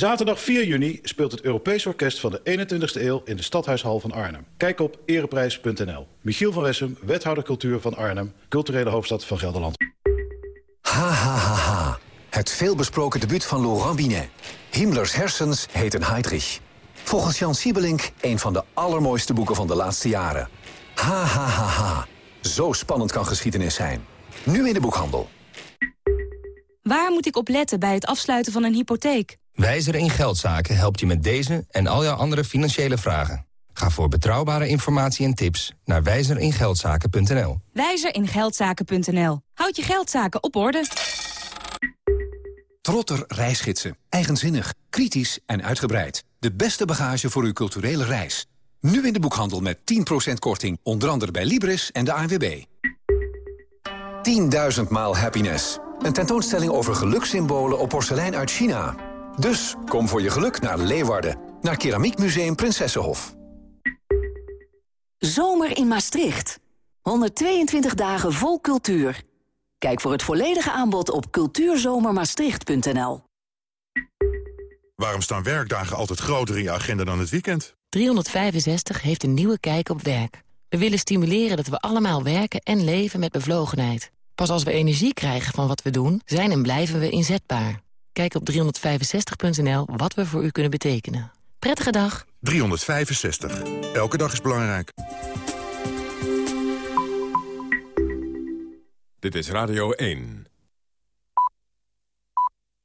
S36: Zaterdag 4 juni speelt het Europees Orkest van de 21ste eeuw in de Stadhuishal van Arnhem. Kijk op ereprijs.nl. Michiel van Wessem, wethouder cultuur van Arnhem, culturele hoofdstad van Gelderland.
S37: Ha, ha, ha, ha. Het veelbesproken debuut van Laurent Binet. Himmlers hersens heten Heydrich. Volgens Jan Siebelink een van de allermooiste boeken van de laatste jaren. Ha, ha, ha, ha. Zo spannend kan geschiedenis zijn. Nu in de boekhandel.
S38: Waar moet ik op letten bij het afsluiten van een hypotheek?
S39: Wijzer in Geldzaken helpt je met deze en al jouw andere financiële vragen. Ga voor betrouwbare informatie en tips naar wijzeringeldzaken.nl.
S38: Wijzeringeldzaken.nl. Houd je geldzaken op orde.
S37: Trotter reisgidsen. Eigenzinnig, kritisch en uitgebreid. De beste bagage voor uw culturele reis. Nu in de boekhandel met 10% korting, onder andere bij Libris en de ANWB. 10.000 maal happiness. Een tentoonstelling over gelukssymbolen op porselein uit China. Dus kom voor je geluk naar Leeuwarden. Naar Keramiekmuseum Prinsessenhof.
S35: Zomer in Maastricht. 122 dagen vol cultuur. Kijk voor het volledige aanbod op cultuurzomermaastricht.nl.
S3: Waarom staan werkdagen altijd groter in je agenda dan het weekend?
S40: 365 heeft een nieuwe kijk op werk. We willen stimuleren dat we allemaal werken en leven met bevlogenheid. Pas als we energie krijgen van wat we doen, zijn en blijven we inzetbaar. Kijk op 365.nl wat we voor u kunnen betekenen. Prettige dag.
S3: 365. Elke dag is belangrijk.
S41: Dit is Radio 1.